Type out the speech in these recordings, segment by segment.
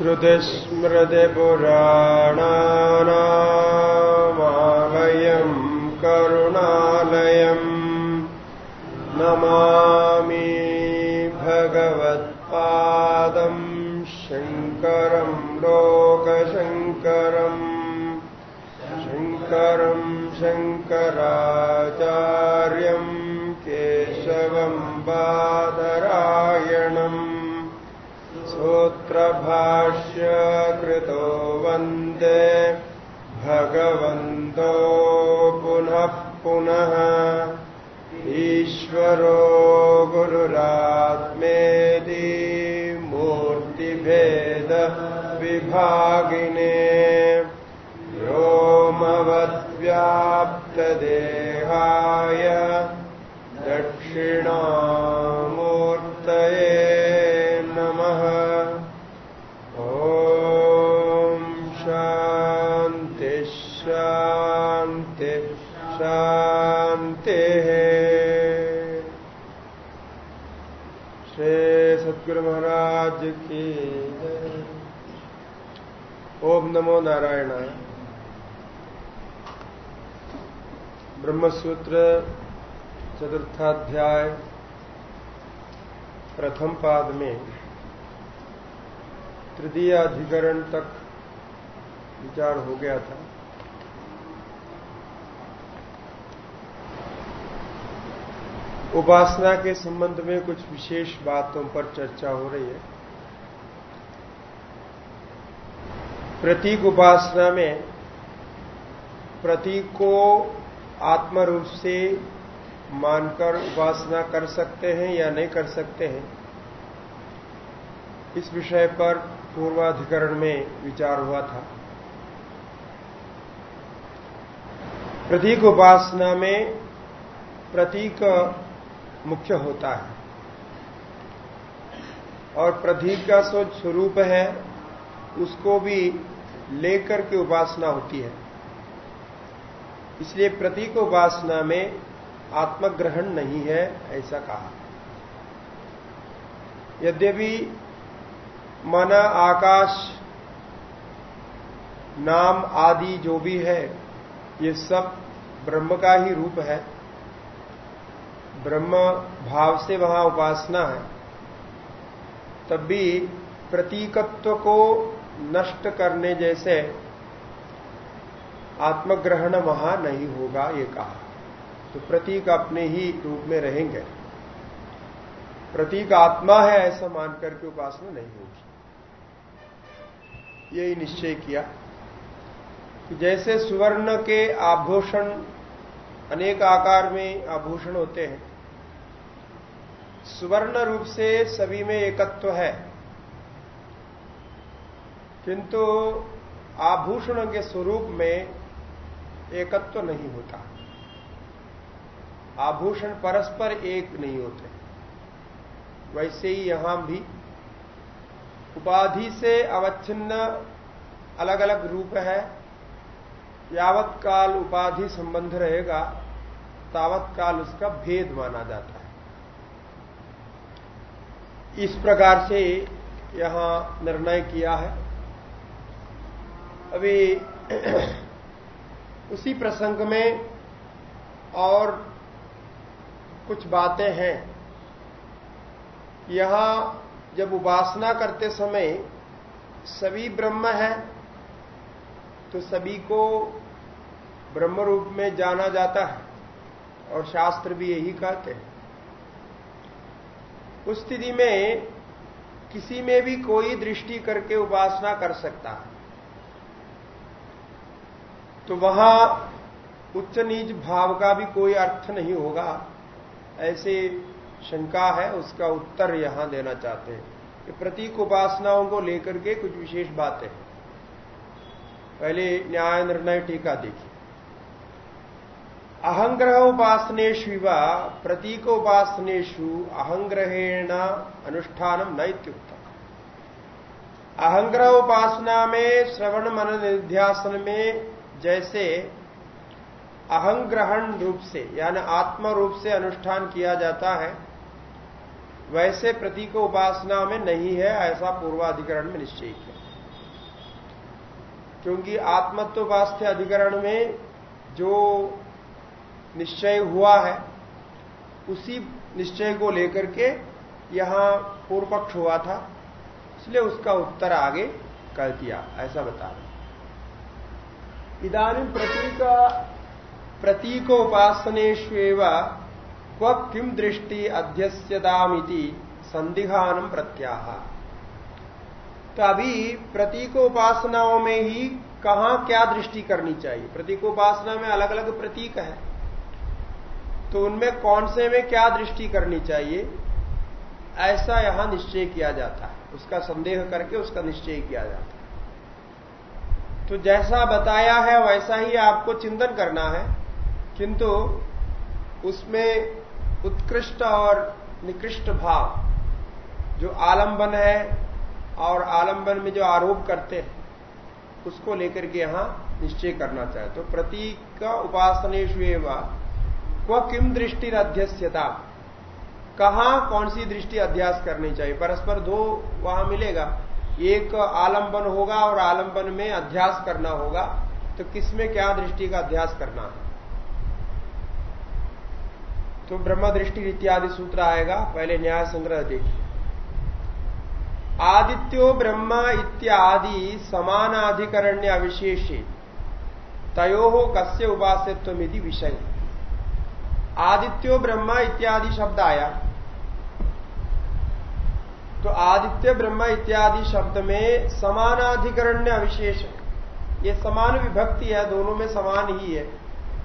श्रुतिस्मृतिपुराणानामालयम् करुणालयम् नमामि भगवत्पादम् शङ्करम् लोकशङ्करम् शङ्करम् शङ्कराचार्यम् भाष्य कृतो वन्ते भगवन्तो पुनः पुनः। ईश्वरो गुरुरात्मेदि मूर्तिभेदविभागिने। व्योमवद्व्याप्तदेहाय दक्षिणा की ओम नमो नारायण। ब्रह्मसूत्र चतुर्थाध्याय, प्रथम पाद में तृतीय अधिकरण तक विचार हो गया था। उपासना के संबंध में कुछ विशेष बातों पर चर्चा हो रही है। प्रतीक उपासना में प्रतीक को आत्म रूप से मानकर उपासना कर सकते हैं या नहीं कर सकते हैं, इस विषय पर पूर्वाधिकरण में विचार हुआ था। प्रतीक उपासना में प्रतीक मुख्य होता है और प्रतीक का स्वरूप है उसको भी लेकर के उपासना होती है। इसलिए प्रतीक उपासना में आत्मग्रहण नहीं है, ऐसा कहा। यद्यपि मन, आकाश, नाम आदि जो भी है, ये सब ब्रह्म का ही रूप है। ब्रह्म भाव से वहाँ उपासना है। तब भी प्रतीकत्व को नष्ट करने जैसे आत्मग्रहण वहाँ नहीं होगा, ये कहा। तो प्रतीक अपने ही रूप में रहेंगे। प्रतीक आत्मा है ऐसा मान करके उपासना नहीं होगी। यही निश्चय किया। कि जैसे सुवर्ण के आभूषण, अनेक आकार में आभूषण होते हैं, सुवर्ण रूप से सभी में एकत्व है। किंतु आभूषण के स्वरूप में एकत्व तो नहीं होता। आभूषण परस्पर एक नहीं होते। वैसे ही यहाँ भी उपाधि से अवच्छिन्न अलग अलग रूप है। यावत काल उपाधि संबंध रहेगा, तावत काल उसका भेद माना जाता है। इस प्रकार से यहाँ निर्णय किया है। अभी उसी प्रसंग में और कुछ बातें हैं। यहाँ जब उपासना करते समय सभी ब्रह्म है तो सभी को ब्रह्म रूप में जाना जाता है और शास्त्र भी यही कहते हैं। उस स्थिति में किसी में भी कोई दृष्टि करके उपासना कर सकता है। तो वहाँ उच्च नीच भाव का भी कोई अर्थ नहीं होगा। ऐसे शंका है, उसका उत्तर यहाँ देना चाहते हैं कि प्रतीक उपासनाओं को लेकर के कुछ विशेष बातें हैं। पहले न्याय निर्णय टीका देखिए। अहंग्रह उपासनेशु व प्रतीक उपासनेशु अहंग्रहेण अनुष्ठान नैत्युक्त अहंग्रह उपासना में श्रवण मन निध्यासन में जैसे अहंग्रहण रूप से, यानी आत्म रूप से अनुष्ठान किया जाता है, वैसे प्रतीक उपासना में नहीं है, ऐसा पूर्वाधिकरण में निश्चय किया। क्योंकि आत्मत्ववास्थ्य अधिकरण में जो निश्चय हुआ है, उसी निश्चय को लेकर के यहाँ पूर्व पक्ष हुआ था, इसलिए उसका उत्तर आगे कर दिया, ऐसा बता रहे इधानी प्रतीक प्रतीकोपासनेश्व क्व किम दृष्टि अध्यस्यतामिति संदिघानम प्रत्याह। तो अभी प्रतीकोपासनाओं में ही कहा क्या दृष्टि करनी चाहिए? प्रतीकोपासना में अलग अलग प्रतीक है। तो उनमें कौन से में क्या दृष्टि करनी चाहिए? ऐसा यहाँ निश्चय किया जाता है। उसका संदेह करके उसका निश्चय किया जाता है। तो जैसा बताया है, वैसा ही आपको चिंतन करना है। किंतु उसमें उत्कृष्ट और निकृष्ट भाव, जो आलंबन है और आलंबन में जो आरोप करते हैं, उसको लेकर के यहाँ निश्चय करना चाहे तो प्रतीक का उपासनेश क्व किम दृष्टि अध्यस्यता? कहाँ कौन सी दृष्टि अध्यास करनी चाहिए? परस्पर दो वहाँ मिलेगा। एक आलंबन होगा और आलंबन में अध्यास करना होगा तो किसमें क्या दृष्टि का अध्यास करना है? तो ब्रह्म दृष्टि इत्यादि सूत्र आएगा, पहले न्याय संग्रह देखिए। आदित्यो ब्रह्म इत्यादि समानाधिकरण्य अविशेषे, तयो कस्य उपास्यत्व विषय। आदित्यो ब्रह्म इत्यादि शब्द आया। तो आदित्य ब्रह्म इत्यादि शब्द में समानाधिकरण्य अविशेष है। ये समान विभक्ति है, दोनों में समान ही है।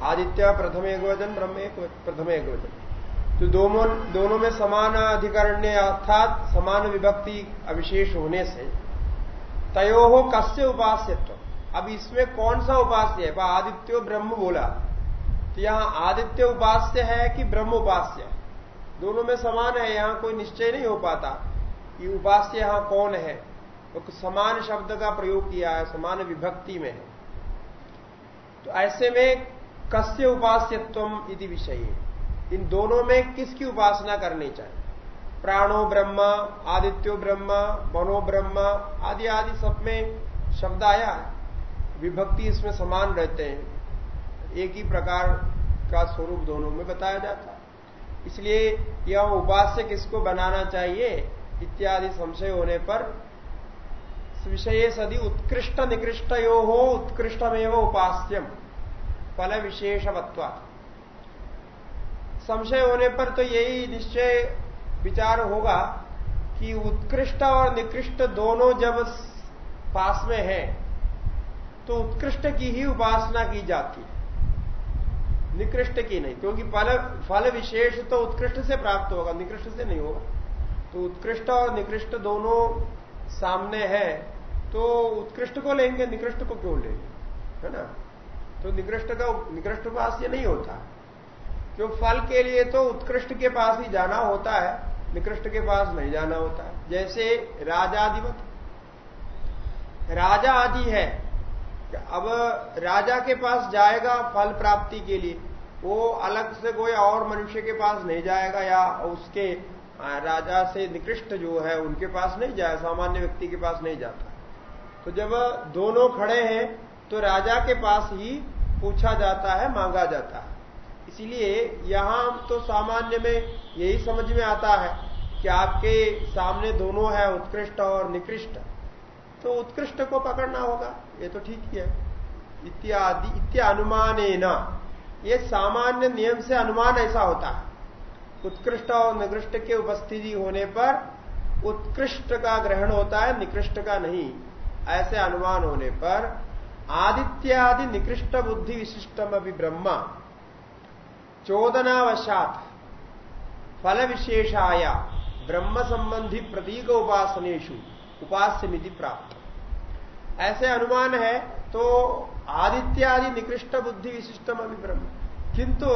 आदित्य प्रथम एक वचन ब्रह्म एक प्रथम एक वचन तो दोनों दोनों में समान अधिकरण्य अर्थात समान विभक्ति अविशेष होने से तयो हो कस्य उपास्यत्व अब इसमें कौन सा उपास्य है? आदित्यो ब्रह्म बोला। तो यहाँ आदित्य उपास्य है कि ब्रह्म उपास्य है? दोनों में समान है, यहाँ कोई निश्चय नहीं हो पाता। कि उपास्य यहाँ कौन है? तो समान शब्द का प्रयोग किया है, समान विभक्ति में है। तो ऐसे में कस्य उपास्यत्व इति विषय। इन दोनों में किसकी उपासना करनी चाहिए? प्राणो ब्रह्म, आदित्यो ब्रह्म, मनो ब्रह्म, आदि आदि सब में शब्द आया विभक्ति इसमें समान रहते हैं। एक ही प्रकार का स्वरूप दोनों में बताया जाता है। इसलिए यह उपास्य किसको बनाना चाहिए? इत्यादि संशय होने पर विषय सदी उत्कृष्ट निकृष्ट यो हो उत्कृष्टमेव उपास्यम। फल विशेषवत्वा। संशय होने पर तो यही निश्चय विचार होगा कि उत्कृष्ट और निकृष्ट दोनों जब पास में है तो उत्कृष्ट की ही उपासना की जाती है। निकृष्ट की नहीं, क्योंकि फल फल विशेष तो उत्कृष्ट से प्राप्त होगा, निकृष्ट से नहीं होगा। उत्कृष्ट और निकृष्ट दोनों सामने है तो उत्कृष्ट को लेंगे, निकृष्ट को क्यों लेंगे? है ना? तो निकृष्ट का, निकृष्ट पास ये नहीं होता। क्यों? फल के लिए तो उत्कृष्ट के पास ही जाना होता है, निकृष्ट के पास नहीं जाना होता है। जैसे राजाधिपत। राजा आदि है अब राजा के पास जाएगा फल प्राप्ति के लिए, वो अलग से कोई और मनुष्य के पास नहीं जाएगा या उसके राजा से निकृष्ट जो है, उनके पास नहीं जाए सामान्य व्यक्ति के पास नहीं जाता। तो जब दोनों खड़े हैं तो राजा के पास ही पूछा जाता है, मांगा जाता है। इसीलिए यहाँ तो सामान्य में यही समझ में आता है कि आपके सामने दोनों है, उत्कृष्ट और निकृष्ट। तो उत्कृष्ट को पकड़ना होगा, ये तो ठीक ही है। इत्यादि इत्या अनुमान ये सामान्य नियम से अनुमान ऐसा होता है। उत्कृष्ट और निकृष्ट के उपस्थिति होने पर उत्कृष्ट का ग्रहण होता है, निकृष्ट का नहीं। ऐसे अनुमान होने पर आदित्यादि निकृष्ट बुद्धि विशिष्टम अभी ब्रह्मा। चोदनावशात फल विशेषाया ब्रह्म संबंधी प्रतीक उपासनेशु उपास्य मिति प्राप्त। ऐसे अनुमान है तो आदित्यादि निकृष्ट बुद्धि विशिष्टम अभी ब्रह्म। किंतु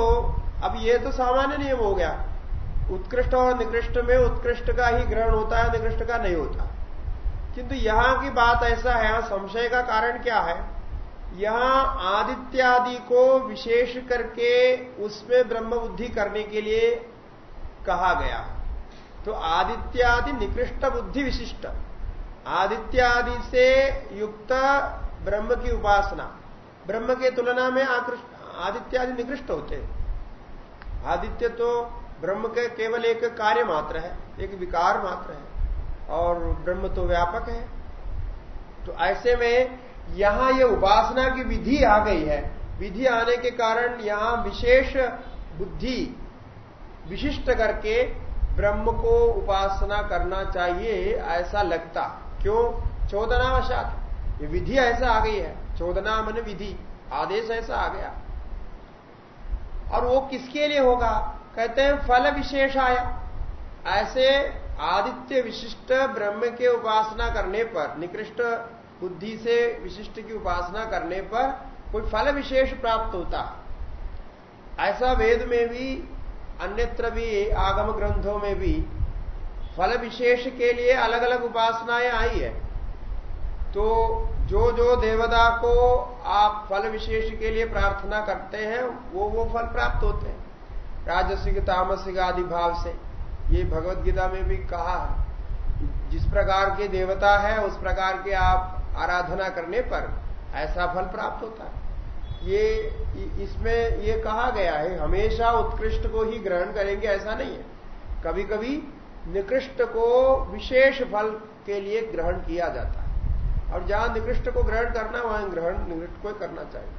अब ये तो सामान्य नियम हो गया। उत्कृष्ट और निकृष्ट में उत्कृष्ट का ही ग्रहण होता है, निकृष्ट का नहीं होता। किंतु यहाँ की बात ऐसा है, यहाँ संशय का कारण क्या है? यहाँ आदित्यादि को विशेष करके उसमें ब्रह्म बुद्धि करने के लिए कहा गया। तो आदित्यादि निकृष्ट बुद्धि विशिष्ट। आदित्यादि से युक्त ब्रह्म की उपासना। ब्रह्म के तुलना में आदित्यादि निकृष्ट होते। आदित्य तो ब्रह्म के केवल एक कार्य मात्र है, एक विकार मात्र है, और ब्रह्म तो व्यापक है। तो ऐसे में यहाँ ये उपासना की विधि आ गई है। विधि आने के कारण यहाँ विशेष बुद्धि विशिष्ट करके ब्रह्म को उपासना करना चाहिए ऐसा लगता। क्यों? चौदनावशात। ये विधि ऐसा आ गई है। चौदना मन विधि। आदेश ऐसा आ गया। और वो किसके लिए होगा? कहते हैं फल विशेष आया ऐसे आदित्य विशिष्ट ब्रह्म के उपासना करने पर, निकृष्ट बुद्धि से विशिष्ट की उपासना करने पर कोई फल विशेष प्राप्त होता। ऐसा वेद में भी, अन्यत्र भी, आगम ग्रंथों में भी फल विशेष के लिए अलग अलग उपासनाएँ आई है। तो जो जो देवता को आप फल विशेष के लिए प्रार्थना करते हैं, वो वो फल प्राप्त होते हैं। राजसिक तामसिक आदि भाव से। ये भगवत गीता में भी कहा है जिस प्रकार के देवता है, उस प्रकार के आप आराधना करने पर ऐसा फल प्राप्त होता है। ये इसमें ये कहा गया है, हमेशा उत्कृष्ट को ही ग्रहण करेंगे, ऐसा नहीं है। कभी कभी निकृष्ट को विशेष फल के लिए ग्रहण किया जाता है। और जहाँ निकृष्ट को ग्रहण करना, वहाँ ग्रहण निकृष्ट को करना चाहिए।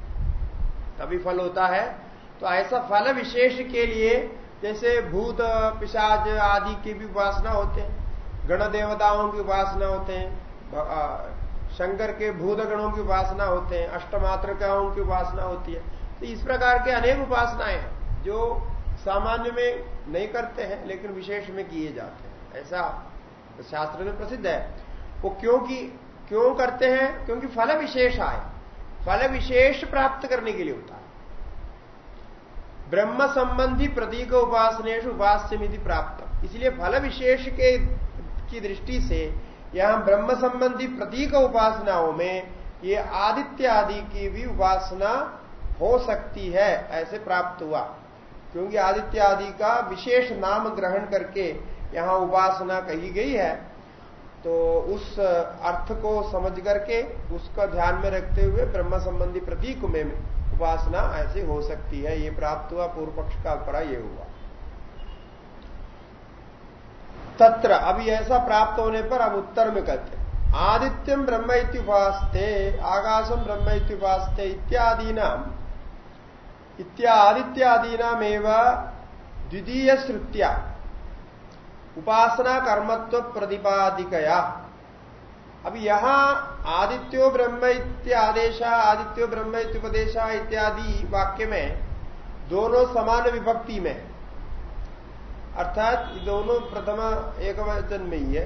तभी फल होता है तो ऐसा फल विशेष के लिए जैसे भूत, पिशाच आदि की भी उपासना होते हैं। गण देवताओं की उपासना होते हैं। शंकर के भूत गणों की उपासना होते हैं। अष्टमात्रकाओं की उपासना होती है। तो इस प्रकार के अनेक उपासनाएँ हैं, जो सामान्य में नहीं करते हैं, लेकिन विशेष में किए जाते हैं। ऐसा शास्त्र में प्रसिद्ध है। वो क्योंकि, क्यों करते हैं? क्योंकि फल विशेष आए। फल विशेष प्राप्त करने के लिए होता है। ब्रह्म संबंधी प्रतीक उपासनेश उपास्य प्राप्त इसलिए फल विशेष के, की दृष्टि से यहाँ ब्रह्म संबंधी प्रतीक उपासनाओं में ये आदित्य आदि की भी उपासना हो सकती है, ऐसे प्राप्त हुआ। क्योंकि आदित्य आदि का विशेष नाम ग्रहण करके यहाँ उपासना कही गई है तो उस अर्थ को समझ करके उसका ध्यान में रखते हुए ब्रह्म संबंधी प्रतीक में उपासना ऐसे हो सकती है, ये प्राप्त हुआ, पूर्व पक्ष का अभिप्राय ये हुआ। तत्र अभी ऐसा प्राप्त होने पर अब उत्तर में कहते आदित्यम ब्रह्म इत्युपास्ते आकाशम ब्रह्म इत्युपास्ते इत्यादि नाम इत्यादित्यादीनाम द्वितीय श्रुत्या। उपासना कर्मत्व प्रतिपादिकया अब यहाँ आदित्यो ब्रह्म इत्यादेश आदित्यो ब्रह्म इत्युपदेश इत्यादि वाक्य में दोनों समान विभक्ति में, अर्थात दोनों प्रथम एक वचन में ही है।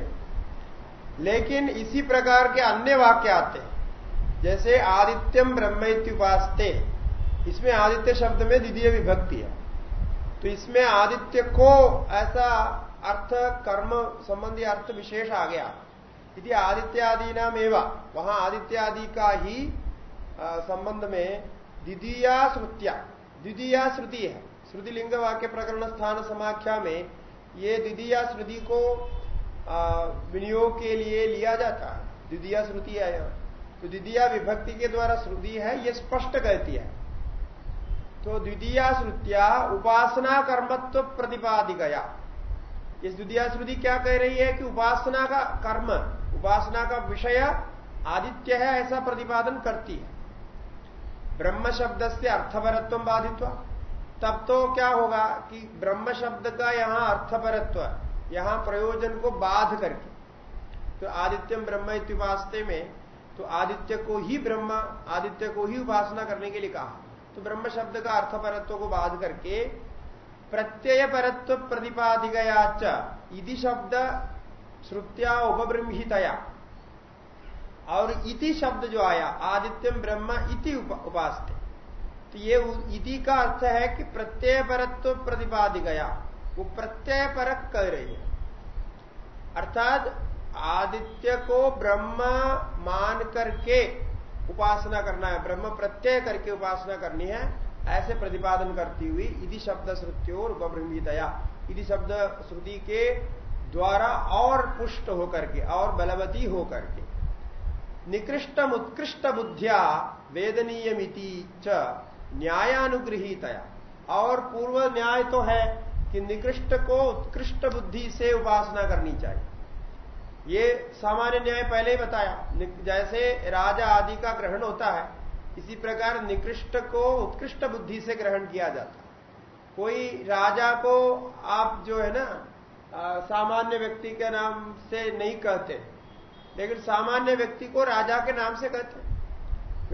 लेकिन इसी प्रकार के अन्य वाक्य आते हैं, जैसे आदित्यम ब्रह्म उपासते इसमें आदित्य शब्द में द्वितीय विभक्ति है। तो इसमें आदित्य को ऐसा अर्थ, कर्म संबंधी अर्थ विशेष आ गया। यदि आदित्य आदि नाम एवं वहाँ आदित्य आदि का ही संबंध में द्वितीय श्रुतिया। द्वितीय श्रुति है। श्रुति लिंग वाक्य प्रकरण स्थान समाख्या में ये द्वितीय श्रुति को विनियोग के लिए लिया जाता है। द्वितीय श्रुति है तो द्वितीय विभक्ति के द्वारा श्रुति है, ये स्पष्ट कहती है। तो द्वितीय श्रुतिया उपासना कर्मत्व प्रतिपादि गया इस द्वितीय श्रुति क्या कह रही है कि उपासना का कर्म उपासना का विषय आदित्य है, ऐसा प्रतिपादन करती है। ब्रह्म शब्द से अर्थपरत्व बाधित्व। तब तो क्या होगा कि ब्रह्म शब्द का यहाँ अर्थपरत्व, यहाँ प्रयोजन को बाध करके। तो आदित्यम ब्रह्म इत्युपास्ते में तो आदित्य को ही ब्रह्म, आदित्य को ही उपासना करने के लिए कहा। तो ब्रह्म शब्द का अर्थपरत्व को बाध करके प्रत्यय परत्व प्रतिपादिकयाच इति शब्द श्रुत्या उपब्रह्मितया और इति शब्द जो आया आदित्यम ब्रह्म इति उपासते। तो ये इति का अर्थ है कि प्रत्यय परत्व प्रतिपादि गया। वो प्रत्यय परक कह रही है। अर्थात आदित्य को ब्रह्म मान करके उपासना करना है। ब्रह्म प्रत्यय करके उपासना करनी है। ऐसे प्रतिपादन करती हुई इति शब्द श्रुतियों उपब्रह्मितया इति शब्द श्रुति के द्वारा और पुष्ट होकर के, और बलवती होकर के। निकृष्टम उत्कृष्ट बुद्धिया वेदनीय च न्यायानुग्रहीतया और पूर्व न्याय तो है कि निकृष्ट को उत्कृष्ट बुद्धि से उपासना करनी चाहिए। ये सामान्य न्याय पहले ही बताया। जैसे राजा आदि का ग्रहण होता है, इसी प्रकार निकृष्ट को उत्कृष्ट बुद्धि से ग्रहण किया जाता कोई राजा को आप जो है ना सामान्य व्यक्ति के नाम से नहीं कहते। लेकिन सामान्य व्यक्ति को राजा के नाम से कहते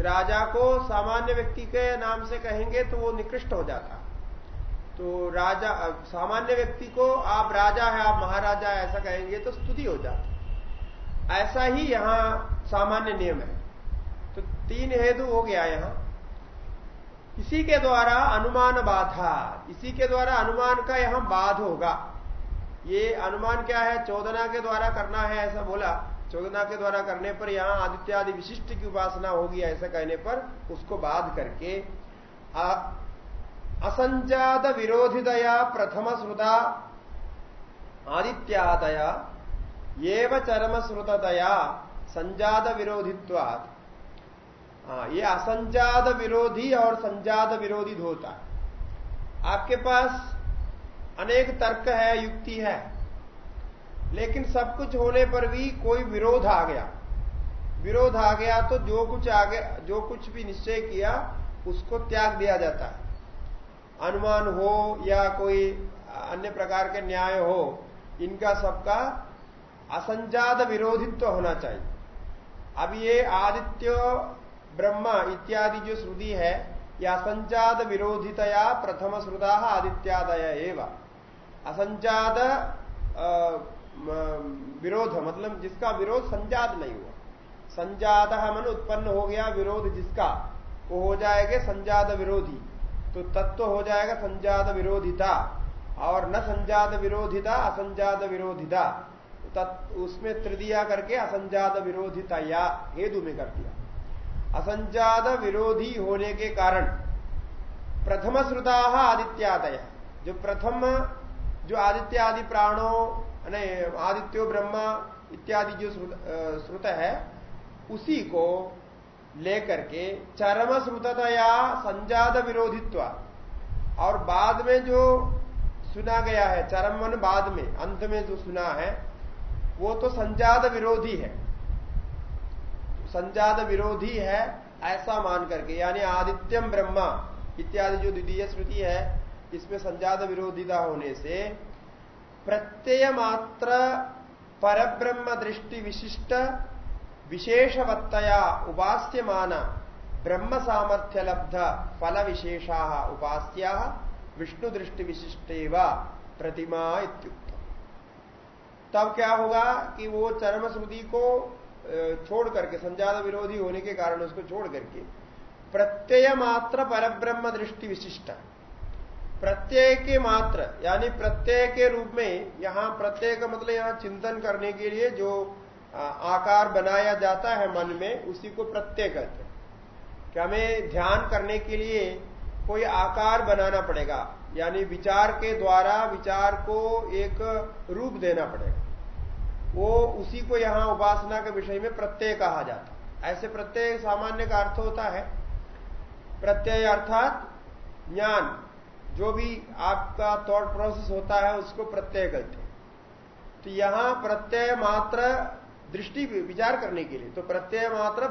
राजा को सामान्य व्यक्ति के नाम से कहेंगे तो वो निकृष्ट हो जाता। तो राजा, सामान्य व्यक्ति को आप राजा है, आप महाराजा है, ऐसा कहेंगे तो स्तुति हो जाती। ऐसा ही यहाँ सामान्य नियम है। तो तीन हेतु हो गया यहाँ। इसी के द्वारा अनुमान बाधा, इसी के द्वारा अनुमान का यहाँ बाध होगा। ये अनुमान क्या है? चौदना के द्वारा करना है, ऐसा बोला। चौदना के द्वारा करने पर यहाँ आदित्यादि विशिष्ट की उपासना होगी, ऐसा कहने पर उसको बाध करके असंजात विरोधितया प्रथम श्रुता, आदित्यादया एव चरम श्रुततया, संजात विरोधित्वाद ये असंजात विरोधी और संजात विरोधी होता है। आपके पास अनेक तर्क है, युक्ति है। लेकिन सब कुछ होने पर भी कोई विरोध आ गया। विरोध आ गया तो जो कुछ आगे जो कुछ भी निश्चय किया, उसको त्याग दिया जाता है। अनुमान हो या कोई अन्य प्रकार के न्याय हो, इनका सबका असंजात विरोधित्व तो होना चाहिए। अब ये आदित्य, ब्रह्मा इत्यादि जो श्रुति है यह असंजात विरोधितया प्रथम श्रुता आदित्यादय एवं। असंजात विरोध मतलब जिसका विरोध संजात नहीं हुआ। संजात मन उत्पन्न हो गया विरोध जिसका, वो हो जाएगा संजात विरोधी। तो तत्व हो जाएगा संजात विरोधिता, और न संजात विरोधिता असंजात विरोधिता। उसमें तृतीया करके असंजात विरोधिता या हेतु में कर दिया। असंजात विरोधी होने के कारण प्रथम श्रुता आदित्यादय। जो प्रथम जो आदित्य आदि प्राणों आदित्यो ब्रह्मा इत्यादि जो श्रुत है, उसी को लेकर के चरम श्रुततया संजात विरोधित्व। और बाद में जो सुना गया है, चरम मन बाद में, अंत में जो सुना है, वो तो संजात विरोधी है। संजात विरोधी है, ऐसा मान करके, यानी आदित्यम ब्रह्मा इत्यादि जो द्वितीय श्रुति है इसमें संजात विरोधिता होने से प्रत्यय मात्र परब्रह्म दृष्टि विशिष्ट विशेषवत्तया उपास्यमान ब्रह्म सामर्थ्य लब्ध फल विशेषा उपास्या विष्णु दृष्टि विशिष्टेव प्रतिमा इत्युक्त तब क्या होगा कि वो चरम श्रुति को छोड़ करके, संजात विरोधी होने के कारण उसको छोड़ करके प्रत्यय मात्र परब्रह्म दृष्टि विशिष्ट प्रत्यय के मात्र, यानी प्रत्यय के रूप में यहाँ प्रत्यय का मतलब यहाँ चिंतन करने के लिए जो आकार बनाया जाता है मन में, उसी को प्रत्यय कहते हैं। कि हमें ध्यान करने के लिए कोई आकार बनाना पड़ेगा, यानी विचार के द्वारा विचार को एक रूप देना पड़ेगा। वो उसी को यहाँ उपासना के विषय में प्रत्यय कहा जाता है। ऐसे प्रत्यय सामान्य का अर्थ होता है, प्रत्यय अर्थात ज्ञान। जो भी आपका थॉट प्रोसेस होता है, उसको प्रत्यय कहते हैं। तो यहाँ प्रत्यय मात्र दृष्टि विचार करने के लिए। तो प्रत्यय मात्र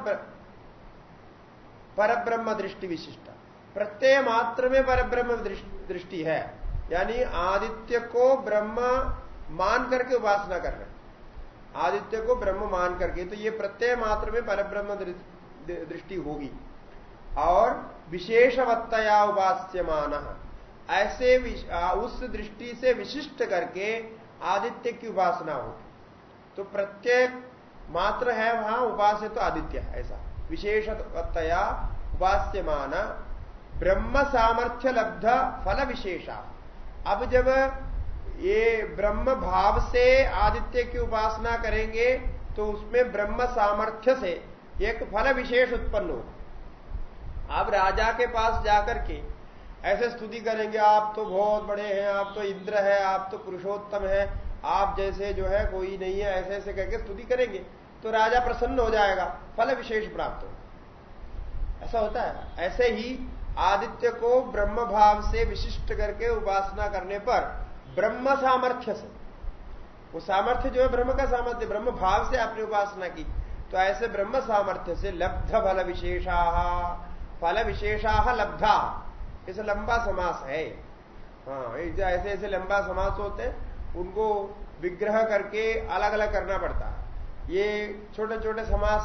परब्रह्म दृष्टि विशिष्ट। प्रत्यय मात्र में परब्रह्म दृष्टि है। यानी आदित्य को ब्रह्म मान करके उपासना कर रहे आदित्य को ब्रह्म मान करके तो ये प्रत्यय मात्र में परब्रह्म दृष्टि होगी। और विशेषवत्तया उपास्यमान। ऐसे उस दृष्टि से विशिष्ट करके आदित्य की उपासना होगी तो प्रत्येक मात्र है वहाँ, उपास्य तो आदित्य है, ऐसा। विशेषतया उपास्यमान ब्रह्म सामर्थ्य लब्ध फल विशेषा। अब जब ये ब्रह्म भाव से आदित्य की उपासना करेंगे तो उसमें ब्रह्म सामर्थ्य से एक फल विशेष उत्पन्न होगा। अब राजा के पास जाकर के ऐसे स्तुति करेंगे, आप तो बहुत बड़े हैं, आप तो इंद्र है, आप तो पुरुषोत्तम है, आप जैसे जो है कोई नहीं है, ऐसे ऐसे करके स्तुति करेंगे तो राजा प्रसन्न हो जाएगा, फल विशेष प्राप्त हो। ऐसा होता है। ऐसे ही आदित्य को ब्रह्म भाव से विशिष्ट करके उपासना करने पर ब्रह्म सामर्थ्य से, वो सामर्थ्य जो है ब्रह्म का सामर्थ्य ब्रह्म भाव से आपने उपासना की तो ऐसे ब्रह्म सामर्थ्य से लब्ध फल विशेषा फल विशेषा लब्धा। ऐसे लंबा समास है। हाँ ऐसे ऐसे लंबा समास होते हैं, उनको विग्रह करके अलग अलग करना पड़ता है। ये छोटे छोटे समास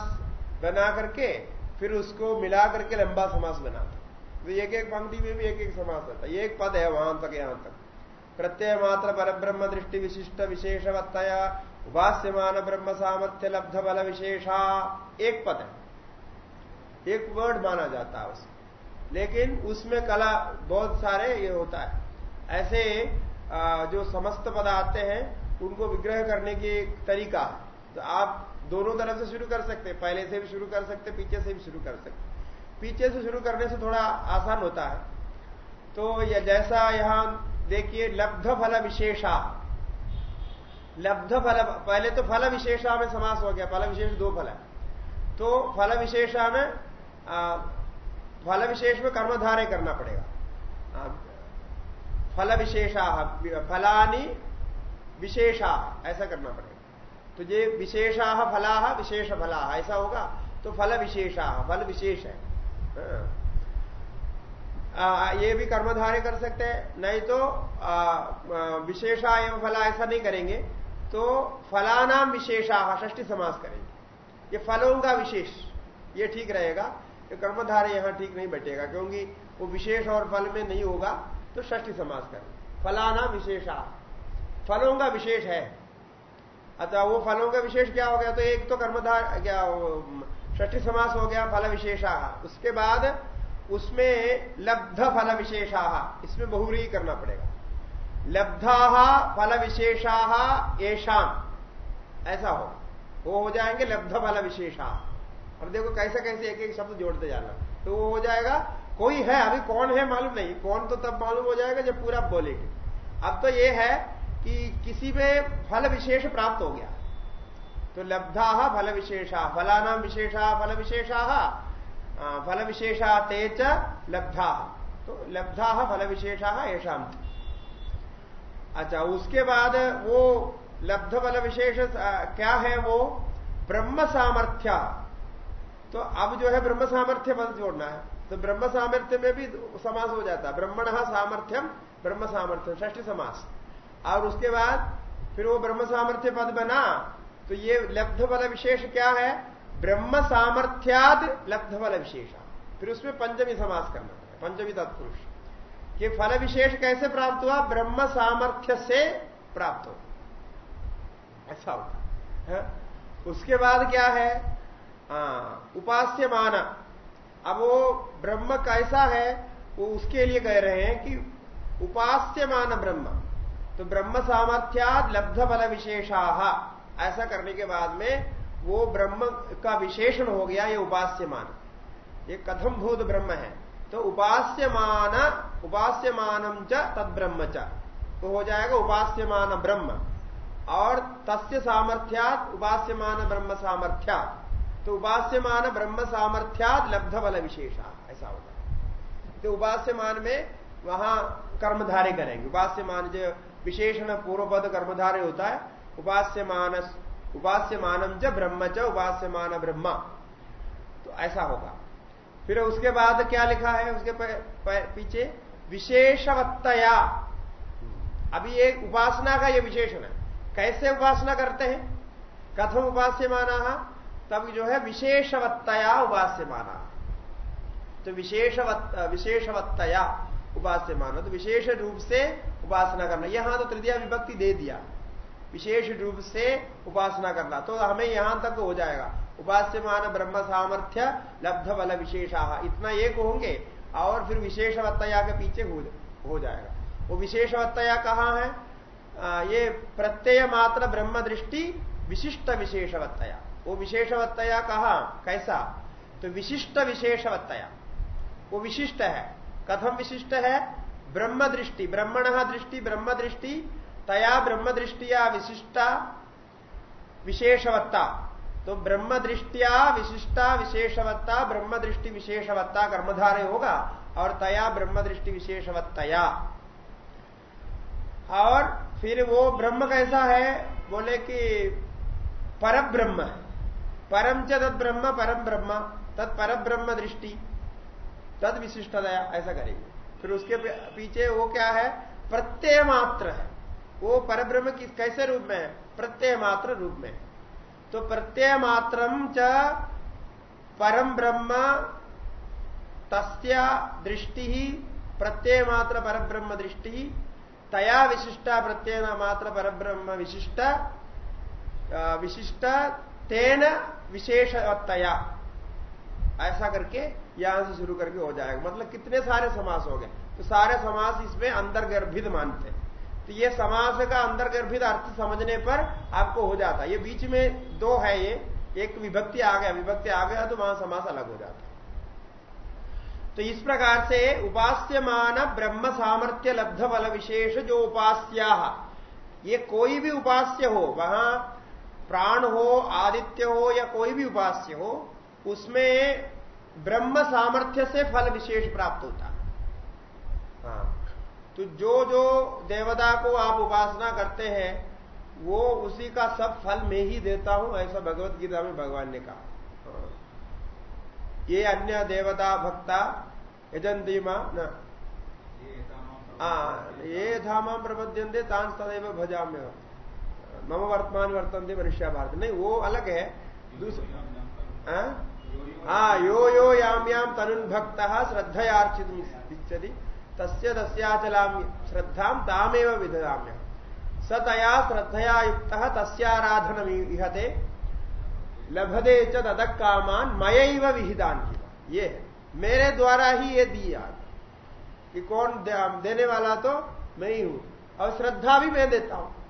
बना करके, फिर उसको मिला करके लंबा समास बनाता तो एक एक पंक्ति में भी एक एक समास रहता है। एक पद है वहाँ तक, यहाँ तक। प्रत्यय मात्र पर ब्रह्म दृष्टि विशिष्ट विशेषवत्तया उपास्यमान ब्रह्म सामर्थ्य लब्ध बल विशेषा। एक पद है। एक वर्ड माना जाता है उसमें। लेकिन उसमें कला बहुत सारे ये होता है। ऐसे जो समस्त पद आते हैं, उनको विग्रह करने की एक तरीका तो आप दोनों तरफ़ से शुरू कर सकते हैं। पहले से भी शुरू कर सकते पीछे से भी शुरू कर सकते पीछे से शुरू करने से थोड़ा आसान होता है। तो यह जैसा यहाँ देखिए, लब्ध फल विशेषा। लब्ध फल, पहले तो फल विशेषा में समास हो गया। फल विशेष दो फल है। तो फल विशेषा में फल विशेष में कर्मधारय करना पड़ेगा। फल विशेषा फलानी विशेषा, ऐसा करना पड़ेगा। तो ये विशेषा फला विशेष फला ऐसा होगा? तो फल विशेषा फल विशेष है। हाँ। ये भी कर्मधारे कर सकते हैं। नहीं तो विशेषा एवं फला ऐसा नहीं करेंगे। तो फलानाम विशेषा षष्टि समास करेंगे। ये फलों का विशेष, ये ठीक रहेगा। ये कर्मधारे यहाँ ठीक नहीं बैठेगा क्योंकि वो विशेष और फल में नहीं होगा तो षष्टि समास कर। फलाना विशेषा। फलों का विशेष है। अतः वो फलों का विशेष क्या हो गया? तो एक तो कर्मधार, क्या षष्ठी समास हो गया, फल विशेषा। उसके बाद उसमें लब्ध फल विशेषा। इसमें बहुरी करना पड़ेगा। लब्धा फल विशेषा ऐसा हो। वो हो जाएँगे लब्ध फल विशेषा। अब देखो कैसे कैसे एक एक शब्द जोड़ते जाना तो वो हो जाएगा, कोई है, अभी कौन है मालूम नहीं, कौन तो तब मालूम हो जाएगा जब पूरा बोलेंगे। अब तो ये है कि किसी में फल विशेष प्राप्त हो गया। तो लब्धा फल विशेषा, फलाना विशेषा, फल विशेषा फल विशेषा तेज लब्धा। तो लब्धा, फल विशेषा ऐसा अच्छा उसके बाद वो लब्ध फल विशेष क्या है वो? ब्रह्म सामर्थ्य। तो अब जो है ब्रह्म सामर्थ्य पद जोड़ना है। तो ब्रह्म सामर्थ्य में भी समास हो जाता है। ब्रह्मण सामर्थ्यम, ब्रह्म सामर्थ्यम ष्ठी समास। और उसके बाद फिर वो ब्रह्म सामर्थ्य पद बना तो ये लब्ध बल विशेष क्या है? ब्रह्म सामर्थ्याद लब्ध बल विशेष। फिर उसमें पंचमी समास करना है, पंचमी तत्पुरुष। ये फल विशेष कैसे प्राप्त हुआ? ब्रह्म सामर्थ्य से प्राप्त हो ऐसा होता है? उसके बाद क्या है? उपास्य माना अब वो ब्रह्म कैसा है, वो उसके लिए कह रहे हैं कि उपास्य मान ब्रह्म। तो ब्रह्म सामर्थ्याद लब्ध बल विशेषा ऐसा करने के बाद में वो ब्रह्म का विशेषण हो गया, ये उपास्यमान। ये कथम भूत ब्रह्म है। तो उपास्यमान, उपास्यमानम च तद ब्रह्म च। तो हो जाएगा उपास्यमान ब्रह्म। और तस्य सामर्थ्यात उपास्यमान ब्रह्म सामर्थ्यात। तो उपास्यमान ब्रह्म सामर्थ्यात लब्ध बल विशेषा, ऐसा होगा तो उपास्यमान में वहाँ कर्मधारे करेंगे। उपास्यमान जो विशेषण पूर्व पद कर्मधारे होता है उपास्य मानस उपास्य मानम च ब्रह्म च उपास्य मान ब्रह्मा। तो ऐसा होगा। फिर उसके बाद क्या लिखा है उसके पीछे? विशेषवत्तया। अभी एक उपासना का यह विशेषण है। कैसे उपासना करते हैं? कथम उपास्य माना तब जो है विशेषवत्तया उपास्य माना तो विशेषवत् विशेषवत्तया उपास्य माना तो विशेष रूप से उपासना करना। यहाँ तो तृतीय विभक्ति दे दिया। विशेष रूप से उपासना करना। तो हमें यहाँ तक हो जाएगा। उपास्यमान ब्रह्म सामर्थ्य लब्ध बल विशेषा। इतना एक होंगे और फिर विशेषवत्तया के पीछे हो जाएगा। वो विशेषवत्तया कहाँ है? आ, ये प्रत्यय मात्र ब्रह्म दृष्टि विशिष्ट विशेषवत्तया। वो विशेषवत्तया कहा? कैसा? तो विशिष्ट विशेषवत्तया। वो विशिष्ट है। कथम विशिष्ट है? ब्रह्म दृष्टि ब्रह्मण दृष्टि ब्रह्म दृष्टि तया ब्रह्म दृष्टिया विशिष्टा, विशेषवत्ता। तो ब्रह्म दृष्टिया विशिष्टा, विशेषवत्ता ब्रह्म दृष्टि विशेषवत्ता कर्मधारय होगा, और तया ब्रह्म दृष्टि विशेषवत्तया। और फिर वो ब्रह्म कैसा है? बोले कि पर ब्रह्म है। परम च तद ब्रह्म परम ब्रह्म तत् पर ब्रह्म दृष्टि, तद विशिष्टतया ऐसा करेंगे। फिर उसके पीछे वो क्या है? प्रत्यय मात्र है। वो पर ब्रह्म किस, कैसे रूप में है? प्रत्यय मात्र रूप में तो प्रत्यय मात्र च परम ब्रह्म, तस्या दृष्टि ही प्रत्यय मात्र पर ब्रह्म दृष्टि, तया विशिष्टा प्रत्यय मात्र पर ब्रह्म विशिष्ट विशिष्ट, तेन विशेषतया। ऐसा करके यहाँ से शुरू करके हो जाएगा। मतलब कितने सारे समास हो गए? तो सारे समास इसमें अंतर्गर्भित मानते हैं। तो ये समास का अंतर्गर्भित अर्थ समझने पर आपको हो जाता है। ये बीच में दो है ये। एक विभक्ति आ गया। विभक्ति आ गया तो वहाँ समास अलग हो जाता है। तो इस प्रकार से उपास्यमान ब्रह्म सामर्थ्य लब्ध बल विशेष जो उपास्या। ये कोई भी उपास्य हो, वहाँ प्राण हो आदित्य हो या कोई भी उपास्य हो उसमें ब्रह्म सामर्थ्य से फल विशेष प्राप्त होता है। हाँ। तो जो जो देवता को आप उपासना करते हैं वो उसी का सब फल मैं ही देता हूँ ऐसा भगवत गीता में भगवान ने कहा। हाँ। ये अन्य देवता भक्ता यजंती माँ न। ये धामा प्रबद्यंते तांस सदैव भजाम्य मम वर्तमान वर्तनते मनुष्य भारत नहीं, वो अलग है। दूसरा हाँ यो यो, याम याम तनुन भक्त श्रद्धयार्चित तस्य तस्याचलाम श्रद्धा तामेव विधाम्य सतया श्रद्धया युक्त तस्राधन इहते। लभदे च कामान मय विहिदान ये है। मेरे द्वारा ही ये दिया। कि कौन देने वाला तो मैं ही हूँ। और श्रद्धा भी मैं देता हूँ।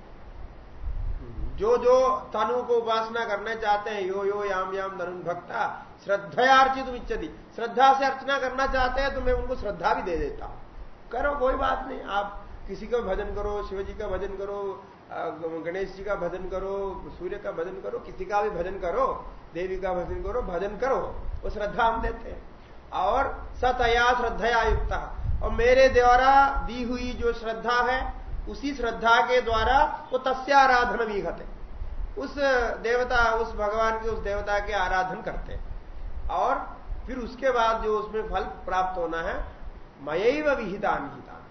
जो जो तनु को उपासना करना चाहते हैं, यो यो याम याम धनुन भक्ता श्रद्धार्चित इच्छति श्रद्धा से अर्चना करना चाहते हैं तो मैं उनको श्रद्धा भी दे देता हूँ। करो, कोई बात नहीं। आप किसी का भजन करो शिव जी का भजन करो गणेश जी का भजन करो, सूर्य का भजन करो, किसी का भी भजन करो, देवी का भजन करो भजन करो, वो श्रद्धा हम देते हैं। और सतया श्रद्धया युक्त। और मेरे द्वारा दी हुई जो श्रद्धा है उसी श्रद्धा के द्वारा वो तस्याराधन भी घटे उस देवता, उस भगवान के, उस देवता के आराधन करते और फिर उसके बाद जो उसमें फल प्राप्त होना है मय व विहितान हितान।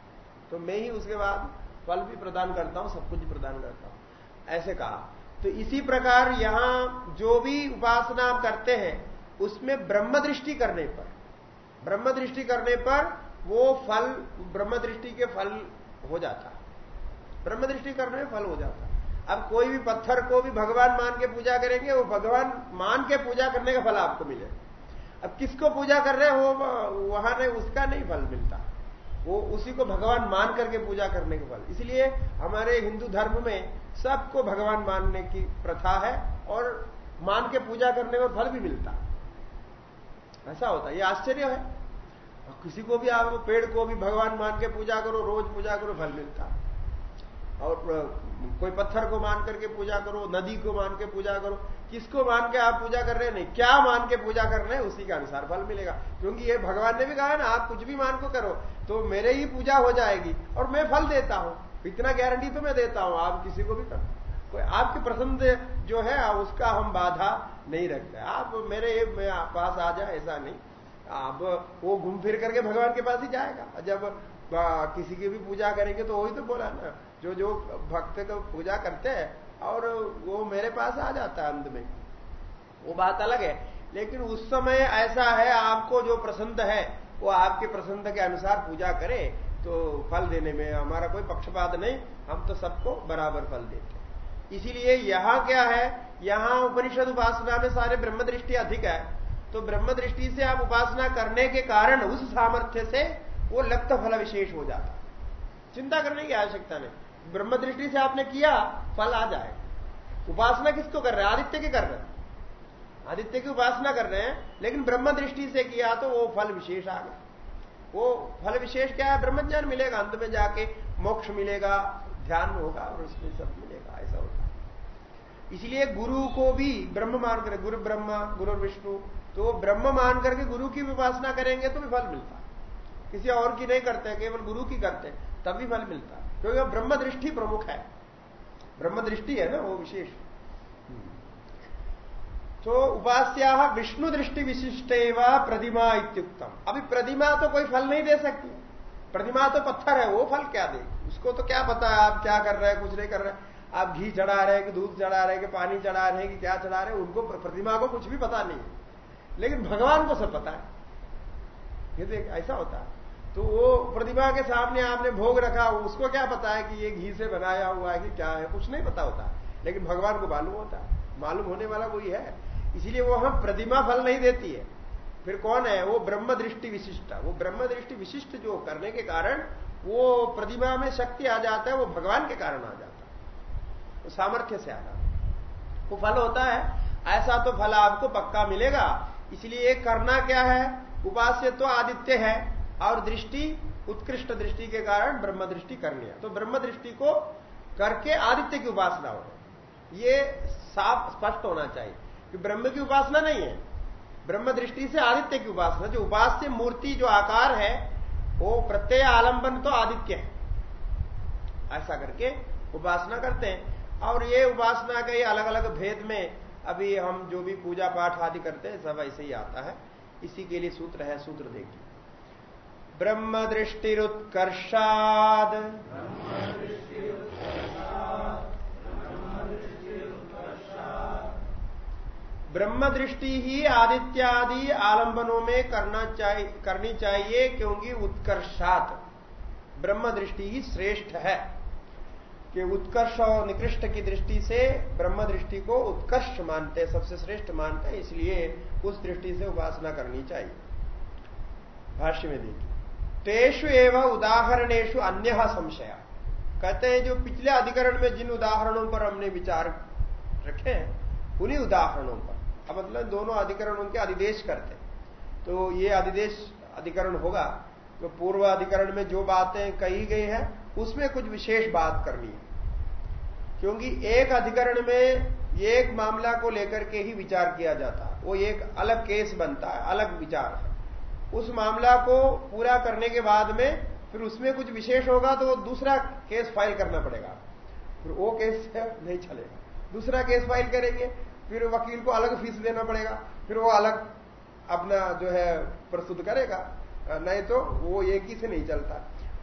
तो मैं ही उसके बाद फल भी प्रदान करता हूँ, सब कुछ प्रदान करता हूँ। ऐसे कहा। तो इसी प्रकार यहाँ जो भी उपासना आप करते हैं, उसमें ब्रह्म दृष्टि करने पर ब्रह्म दृष्टि करने पर वो फल ब्रह्म दृष्टि के फल हो जाता है। ब्रह्म दृष्टि करने में फल हो जाता है। अब कोई भी पत्थर को भी भगवान मान के पूजा करेंगे, वो भगवान मान के पूजा करने का फल आपको मिले। अब किसको पूजा कर रहे हो वहाँ नहीं, उसका नहीं फल मिलता। वो उसी को भगवान मान करके पूजा करने का फल। इसलिए हमारे हिंदू धर्म में सबको भगवान मानने की प्रथा है और मान के पूजा करने में फल भी मिलता। ऐसा होता है। ये आश्चर्य है। किसी को भी आप पेड़ को भी भगवान मान के पूजा करो, रोज पूजा करो, फल मिलता। और कोई पत्थर को मान करके पूजा करो, नदी को मान के पूजा करो, किसको मान के आप पूजा कर रहे हैं? नहीं, क्या मान के पूजा कर रहे हैं? उसी के अनुसार फल मिलेगा। क्योंकि ये भगवान ने भी कहा है ना, आप कुछ भी मान को करो तो मेरे ही पूजा हो जाएगी और मैं फल देता हूँ। इतना गारंटी तो मैं देता हूँ, आप किसी को भी कर कोई आपकी पसंद जो है, उसका हम बाधा नहीं रखते। आप मेरे पास आ जाए, ऐसा नहीं। आप वो घूम फिर करके भगवान के पास ही जाएगा। जब किसी की भी पूजा करेंगे तो वही तो बोला ना जो जो भक्त को पूजा करते हैं, और वो मेरे पास आ जाता है अंत में। वो बात अलग है। लेकिन उस समय ऐसा है, आपको जो प्रसन्न है, वो आपके प्रसन्न के अनुसार पूजा करे तो फल देने में हमारा कोई पक्षपात नहीं, हम तो सबको बराबर फल देते इसीलिए यहाँ क्या है, यहाँ उपनिषद उपासना में सारे ब्रह्म दृष्टि अधिक है। तो ब्रह्म दृष्टि से आप उपासना करने के कारण उस सामर्थ्य से वो लप्त फल विशेष हो जाता चिंता करने की आवश्यकता नहीं। ब्रह्म दृष्टि से आपने किया, फल आ जाए। उपासना किसको कर रहे हैं? आदित्य की कर रहे हैं। आदित्य की उपासना कर रहे हैं, लेकिन ब्रह्म दृष्टि से किया तो वो फल विशेष आ गया। वो फल विशेष क्या है? ब्रह्मज्ञान मिलेगा अंत में जाके, मोक्ष मिलेगा, ध्यान होगा, और उसमें सब मिलेगा, ऐसा होता है। इसलिए गुरु को भी ब्रह्म मान कर, गुरु ब्रह्मा, गुरु विष्णु तो ब्रह्म मान करके गुरु की उपासना करेंगे तो भी फल मिलता। किसी और की नहीं करते, केवल गुरु की करते, तब भी फल मिलता। क्योंकि ब्रह्म दृष्टि प्रमुख है। ब्रह्म दृष्टि है ना, वो विशेष। तो उपास्या विष्णु दृष्टि विशिष्ट व प्रतिमा इत्युक्तम। अभी प्रतिमा तो कोई फल नहीं दे सकती। प्रतिमा तो पत्थर है, वो फल क्या दे? उसको तो क्या पता है, आप क्या कर रहे हैं, कुछ नहीं कर रहे आप घी चढ़ा रहे हैं कि दूध चढ़ा रहे हैं कि पानी चढ़ा रहे हैं कि क्या चढ़ा रहे हैं, उनको प्रतिमा को कुछ भी पता नहीं है। लेकिन भगवान को सब पता है। ये देख, ऐसा होता है। तो वो प्रतिमा के सामने आपने भोग रखा, उसको क्या पता है कि ये घी से बनाया हुआ है कि क्या है? कुछ नहीं पता होता। लेकिन भगवान को मालूम होता है। मालूम होने वाला कोई है। इसलिए वो हम प्रतिमा फल नहीं देती है। फिर कौन है? वो ब्रह्म दृष्टि विशिष्ट वो ब्रह्म दृष्टि विशिष्ट जो करने के कारण वो प्रतिमा में शक्ति आ जाता है, वो भगवान के कारण आ जाता है। वो सामर्थ्य से आता है। वो फल होता है। ऐसा तो फल आपको पक्का मिलेगा। इसलिए करना क्या है? उपास्य तो आदित्य है। और दृष्टि, उत्कृष्ट दृष्टि के कारण ब्रह्म दृष्टि कर लिया। तो ब्रह्म दृष्टि को करके आदित्य की उपासना हो। ये साफ़, स्पष्ट होना चाहिए कि ब्रह्म की उपासना नहीं है। ब्रह्म दृष्टि से आदित्य की उपासना, जो उपास्य मूर्ति, जो आकार है, वो प्रत्यय आलंबन तो आदित्य है। ऐसा करके उपासना करते हैं। और ये उपासना के अलग अलग भेद में अभी हम जो भी पूजा पाठ आदि करते हैं, सब ऐसे ही आता है। इसी के लिए सूत्र है, सूत्र देखिए। ब्रह्म दृष्टिरुत्कर्षाद ब्रह्म दृष्टि ही आदित्यादि आलंबनों में करना चाहिए करनी चाहिए क्योंकि उत्कर्षात। ब्रह्म दृष्टि ही श्रेष्ठ है। कि उत्कर्ष और निकृष्ट की दृष्टि से ब्रह्म दृष्टि को उत्कर्ष मानते हैं, सबसे श्रेष्ठ मानते हैं, इसलिए उस दृष्टि से उपासना करनी चाहिए। भाष्य में देखिए। तेषु एवं उदाहरणेशु अन्य संशय। कहते हैं, जो पिछले अधिकरण में जिन उदाहरणों पर हमने विचार रखे हैं, उन्हीं उदाहरणों पर। अब मतलब दोनों अधिकरण उनके अधिदेश करते तो ये अधिदेश, अधिकरण होगा। तो पूर्व अधिकरण में जो बातें कही गई है, उसमें कुछ विशेष बात करनी है। क्योंकि एक अधिकरण में एक मामला को लेकर के ही विचार किया जाता। है वो एक अलग केस बनता है, अलग विचार। उस मामला को पूरा करने के बाद में फिर उसमें कुछ विशेष होगा तो दूसरा केस फ़ाइल करना पड़ेगा। फिर वो केस नहीं चलेगा। दूसरा केस फ़ाइल करेंगे, फिर वकील को अलग फ़ीस देना पड़ेगा, फिर वो अलग अपना जो है प्रस्तुत करेगा। नहीं तो वो एक ही से नहीं चलता।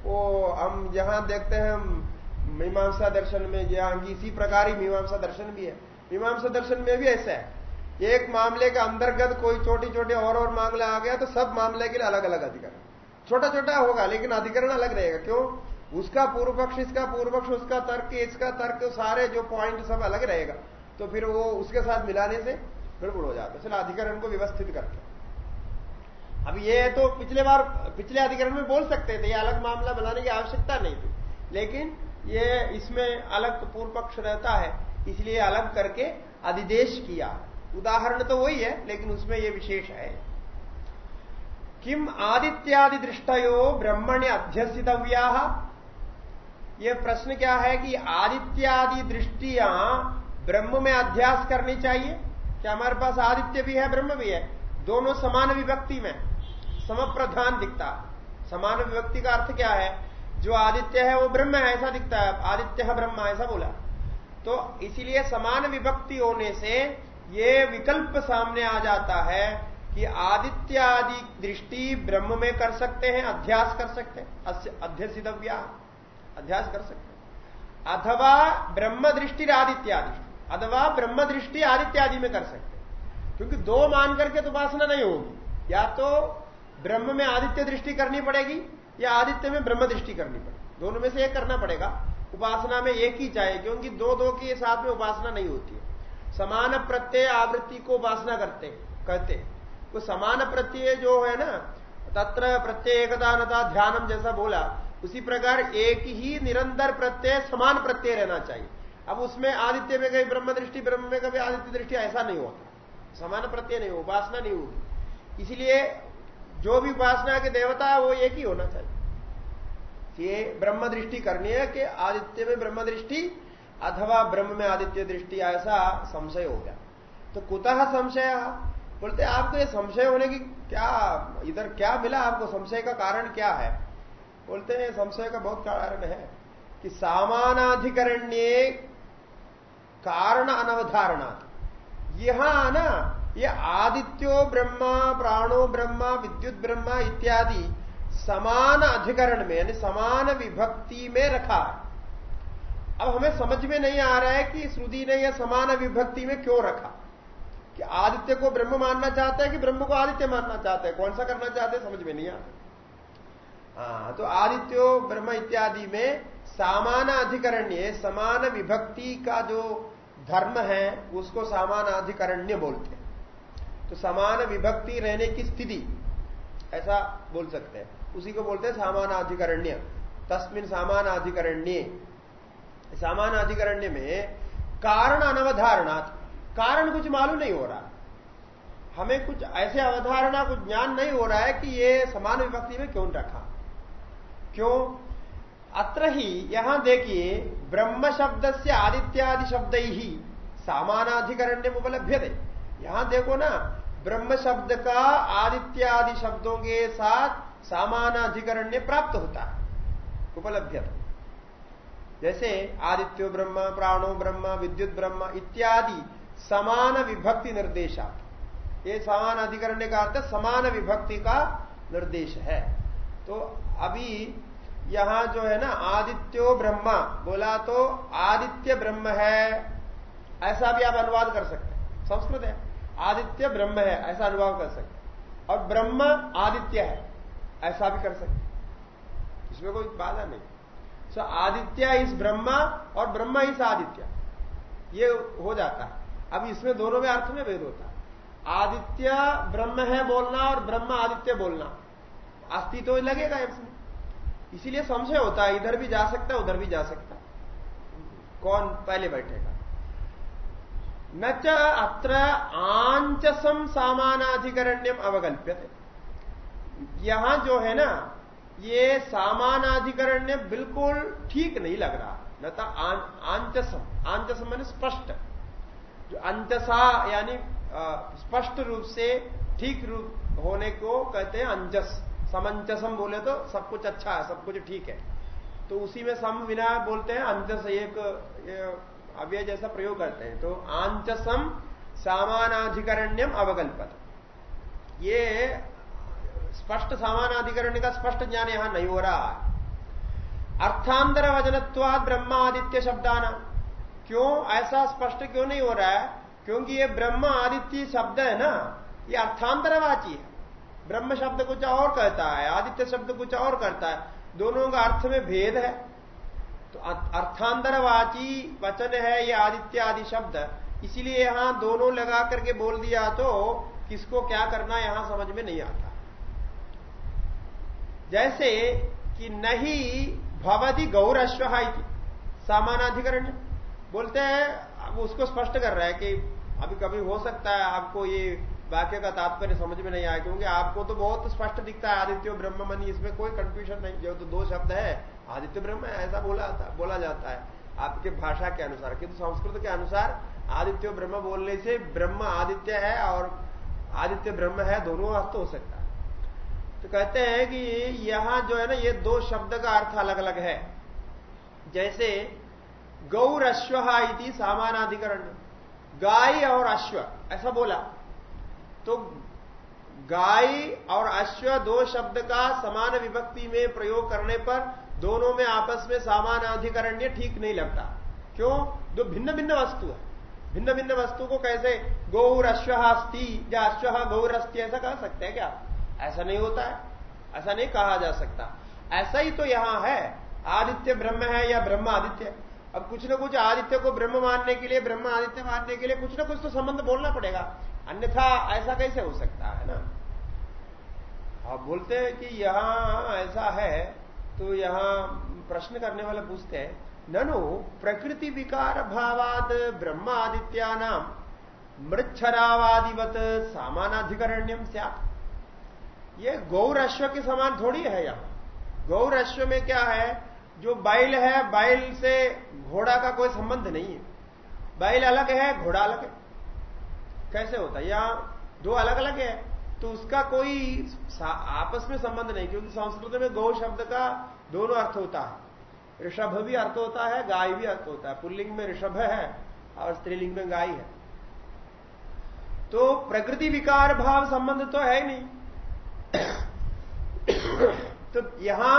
वो हम यहाँ देखते हैं मीमांसा दर्शन में जहाँ इसी प्रकार ही मीमांसा दर्शन भी है। मीमांसा दर्शन में भी ऐसा है। एक मामले के अंतर्गत कोई छोटी छोटी और और मामला आ गया तो सब मामले के लिए अलग अलग अधिकरण छोटा छोटा होगा, लेकिन अधिकरण अलग रहेगा। क्यों? उसका पूर्व पक्ष इसका पूर्व पक्ष उसका तर्क, इसका तर्क सारे जो पॉइंट सब अलग रहेगा। तो फिर वो उसके साथ मिलाने से गड़बड़ हो जाता है। अधिकरण को व्यवस्थित करके अब ये तो पिछले बार, पिछले अधिकरण में बोल सकते थे, ये अलग मामला बनाने की आवश्यकता नहीं थी। लेकिन ये इसमें अलग पूर्व पक्ष रहता है, इसलिए अलग करके अधिदेश किया। उदाहरण तो वही है, लेकिन उसमें यह विशेष है। किम आदित्यादि दृष्टयो ब्रह्मण्य अध्यसितव्या? यह प्रश्न क्या है कि आदित्यादि दृष्टियाँ ब्रह्म में अध्यास करनी चाहिए? क्या हमारे पास आदित्य भी है, ब्रह्म भी है? दोनों समान विभक्ति में, समप्रधान दिखता। समान विभक्ति का अर्थ क्या है? जो आदित्य है, वो ब्रह्म है, ऐसा दिखता है। आदित्य है, ब्रह्म, ऐसा बोला। तो इसीलिए समान विभक्ति होने से ये विकल्प सामने आ जाता है कि आदित्य आदि दृष्टि ब्रह्म में कर सकते हैं, अध्यास कर सकते हैं। अध्यसितव्या। अध्यास कर सकते हैं। अथवा ब्रह्म दृष्टि आदित्यादि। अथवा ब्रह्म दृष्टि आदित्यादि में कर सकते हैं। क्योंकि दो मान करके तो उपासना नहीं होगी। या तो ब्रह्म में आदित्य दृष्टि करनी पड़ेगी, या आदित्य में ब्रह्म दृष्टि करनी पड़ेगी। दोनों में से एक करना पड़ेगा। उपासना में एक ही चाहिए क्योंकि दो दो के साथ में उपासना नहीं होती है। समान प्रत्यय आवृत्ति को उपासना करते कहते वो समान प्रत्यय जो है ना, तत्र प्रत्यय एकता नता ध्यानम जैसा बोला, उसी प्रकार एक ही निरंतर प्रत्यय समान प्रत्यय रहना चाहिए। अब उसमें आदित्य में कभी ब्रह्म दृष्टि, ब्रह्म में कभी आदित्य दृष्टि, ऐसा नहीं होता। समान प्रत्यय नहीं, उपासना नहीं होगी। इसलिए जो भी उपासना के देवता है, वो एक ही होना चाहिए। ये ब्रह्म दृष्टि करनी है कि आदित्य में ब्रह्म दृष्टि अथवा ब्रह्म में आदित्य दृष्टि ऐसा संशय हो गया। तो कुतः संशय? बोलते, आपको ये संशय होने की क्या, इधर क्या मिला आपको? संशय का कारण क्या है? बोलते हैं संशय का बहुत कारण है कि सामानाधिकरण्य कारण अनवधारणा। यहाँ ना, ये आदित्यो ब्रह्मा, प्राणो ब्रह्मा, विद्युत ब्रह्मा इत्यादि समान अधिकरण में, यानी समान विभक्ति में रखा अब हमें समझ में नहीं आ रहा है कि श्रुति ने यह समान विभक्ति में क्यों रखा? कि आदित्य को ब्रह्म मानना चाहता है कि ब्रह्म को आदित्य मानना चाहता है? कौन सा करना चाहते हैं? समझ में नहीं आता हाँ तो आदित्यो, ब्रह्म इत्यादि में सामान अधिकरण्य समान विभक्ति का जो धर्म है, उसको सामान अधिकरण्य बोलते हैं। तो समान विभक्ति रहने की स्थिति, ऐसा बोल सकते हैं। उसी को बोलते हैं सामानाधिकरण्य। तस्मिन सामानाधिकरण्य सामानाधिकरण्य में कारण अनवधारणात्। कारण कुछ मालूम नहीं हो रहा। हमें कुछ ऐसे अवधारणा, कुछ ज्ञान नहीं हो रहा है कि ये समान विभक्ति में क्यों रखा। क्यों? अत्र ही, यहाँ देखिए, ब्रह्म शब्द से आदित्यादि शब्द ही सामानाधिकरण्य उपलब्ध है यहाँ देखो ना, ब्रह्म शब्द का आदित्यादि शब्दों के साथ सामानाधिकरण्य प्राप्त होता है उपलब्ध जैसे आदित्यो ब्रह्म, प्राणो ब्रह्म, विद्युत ब्रह्म इत्यादि समान विभक्ति निर्देशा ये समान अधिकरण का अर्थ समान विभक्ति का निर्देश है। तो अभी यहाँ जो है ना, आदित्यो ब्रह्मा, बोला तो आदित्य ब्रह्म है, ऐसा भी आप अनुवाद कर सकते हैं। संस्कृत है। आदित्य ब्रह्म है, ऐसा अनुवाद कर सकते और ब्रह्म आदित्य है, ऐसा भी कर सकते इसमें कोई बाधा नहीं। सो आदित्य इस ब्रह्मा और ब्रह्मा इस आदित्य। ये हो जाता है। अब इसमें दोनों में अर्थ में भेद होता है। आदित्य ब्रह्म है बोलना और ब्रह्म आदित्य बोलना। अस्तित्व तो लगेगा इसमें। इसीलिए संशय होता है, इधर भी जा सकता है उधर भी जा सकता। है कौन पहले बैठेगा? न च अत्र आंचसम सामानाधिकरण्यम अवकल्प्यते यहाँ जो है ना ये सामानाधिकरण्य बिल्कुल ठीक नहीं लग रहा। न तो आंचसम आंचसम मैंने स्पष्ट। जो अंतसा यानी स्पष्ट रूप से ठीक रूप होने को कहते हैं अंजस समंचसम बोले तो सब कुछ अच्छा है, सब कुछ ठीक है। तो उसी में सम विना बोलते हैं अंजस एक अव्यय जैसा प्रयोग करते हैं। तो आंचसम सामानाधिकरण्यम अवकल्पत। ये स्पष्ट सामानाधिकरण्य का स्पष्ट ज्ञान यहाँ नहीं हो रहा है। अर्थांतर वजनत्वाद ब्रह्मादित्य शब्दाना। क्यों? ऐसा स्पष्ट क्यों नहीं हो रहा है? क्योंकि ये ब्रह्म आदित्य शब्द है ना, ये अर्थांतरवाची है। ब्रह्म शब्द कुछ और कहता है, आदित्य शब्द कुछ और करता है। दोनों का अर्थ में भेद है। तो अर्थांतरवाची वचन है, ये आदित्य आदि शब्द। इसीलिए यहाँ दोनों लगा करके बोल दिया तो किसको क्या करना यहाँ समझ में नहीं आता। जैसे कि नहीं भवधि गौर अश्व सामानाधिकरण। बोलते हैं, अब उसको स्पष्ट कर रहा है कि अभी कभी हो सकता है आपको ये वाक्य का तात्पर्य समझ में नहीं आया क्योंकि आपको तो बहुत स्पष्ट दिखता है, आदित्य ब्रह्म मनी इसमें कोई कंफ्यूजन नहीं। जो तो दो शब्द है, आदित्य ब्रह्म ऐसा बोला था, बोला जाता है आपके भाषा के अनुसार, किंतु संस्कृत के अनुसार आदित्य ब्रह्म बोलने से ब्रह्म आदित्य है और आदित्य ब्रह्म है, दोनों अर्थ हो सकता है। तो कहते हैं कि यहाँ जो है ना, ये दो शब्द का अर्थ अलग अलग है। जैसे, गौर अश्व इति सामानाधिकरण। गाय और अश्व, ऐसा बोला। तो गाय और अश्व दो शब्द का समान विभक्ति में प्रयोग करने पर दोनों में आपस में सामानाधिकरण्य ठीक नहीं लगता। क्यों? जो भिन्न भिन्न वस्तु है। भिन्न भिन्न वस्तु को कैसे? गौर अश्व अस्ति या अश्व गौर अस्थि ऐसा कह सकते हैं क्या? ऐसा नहीं होता है। ऐसा नहीं कहा जा सकता। ऐसा ही तो यहाँ है। आदित्य ब्रह्म है या ब्रह्म आदित्य? अब कुछ ना कुछ आदित्य को ब्रह्म मानने के लिए, ब्रह्म आदित्य मानने के लिए कुछ ना कुछ तो संबंध बोलना पड़ेगा। अन्यथा ऐसा कैसे हो सकता है ना? आप बोलते हैं कि यहाँ ऐसा है तो यहाँ प्रश्न करने वाले पूछते हैं, ननु प्रकृति विकार भावाद ब्रह्म आदित्या नाम मृक्षरावादिवत सामानाधिकरण्यम ये गौर अश्व के समान थोड़ी है यहाँ। गौर अश्व में क्या है? जो बैल है बैल से घोड़ा का कोई संबंध नहीं है। बैल अलग है, घोड़ा अलग है। कैसे होता है? यहाँ दो अलग अलग है। तो उसका कोई आपस में संबंध नहीं, क्योंकि संस्कृत में गौ शब्द का दोनों अर्थ होता है। ऋषभ भी अर्थ होता है, गाय भी अर्थ होता है। पुल्लिंग में ऋषभ है और स्त्रीलिंग में गाय है। तो प्रकृति विकार भाव संबंध तो है नहीं। तो यहाँ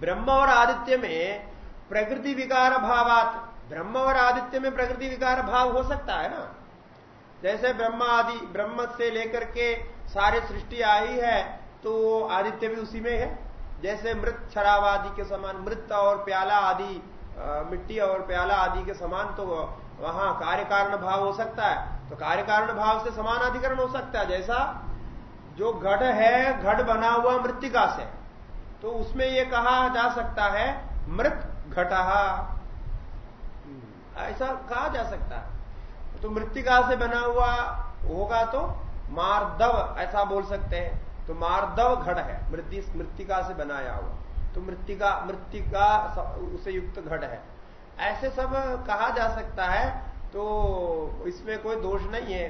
ब्रह्म और आदित्य में प्रकृति विकार भावात, ब्रह्म और आदित्य में प्रकृति विकार भाव हो सकता है ना? जैसे ब्रह्म आदि, ब्रह्म से लेकर के सारे सृष्टि आई है तो आदित्य भी उसी में है। जैसे मृत शराब आदि के समान, मृत और प्याला आदि मिट्टी और प्याला आदि के समान तो वहाँ कार्य कारण भाव हो सकता है। तो कार्य कारण भाव से समान अधिकरण हो सकता है, जैसा जो घट है घट बना हुआ मृतिका से तो उसमें यह कहा जा सकता है, मृत घटहा ऐसा कहा जा सकता है। तो मृतिका से बना हुआ होगा तो मारदव, ऐसा बोल सकते हैं। तो मारदव घट है मृतिका से बनाया हुआ। तो मृतिका मृतिका उसे युक्त घट है। ऐसे सब कहा जा सकता है तो इसमें कोई दोष नहीं है।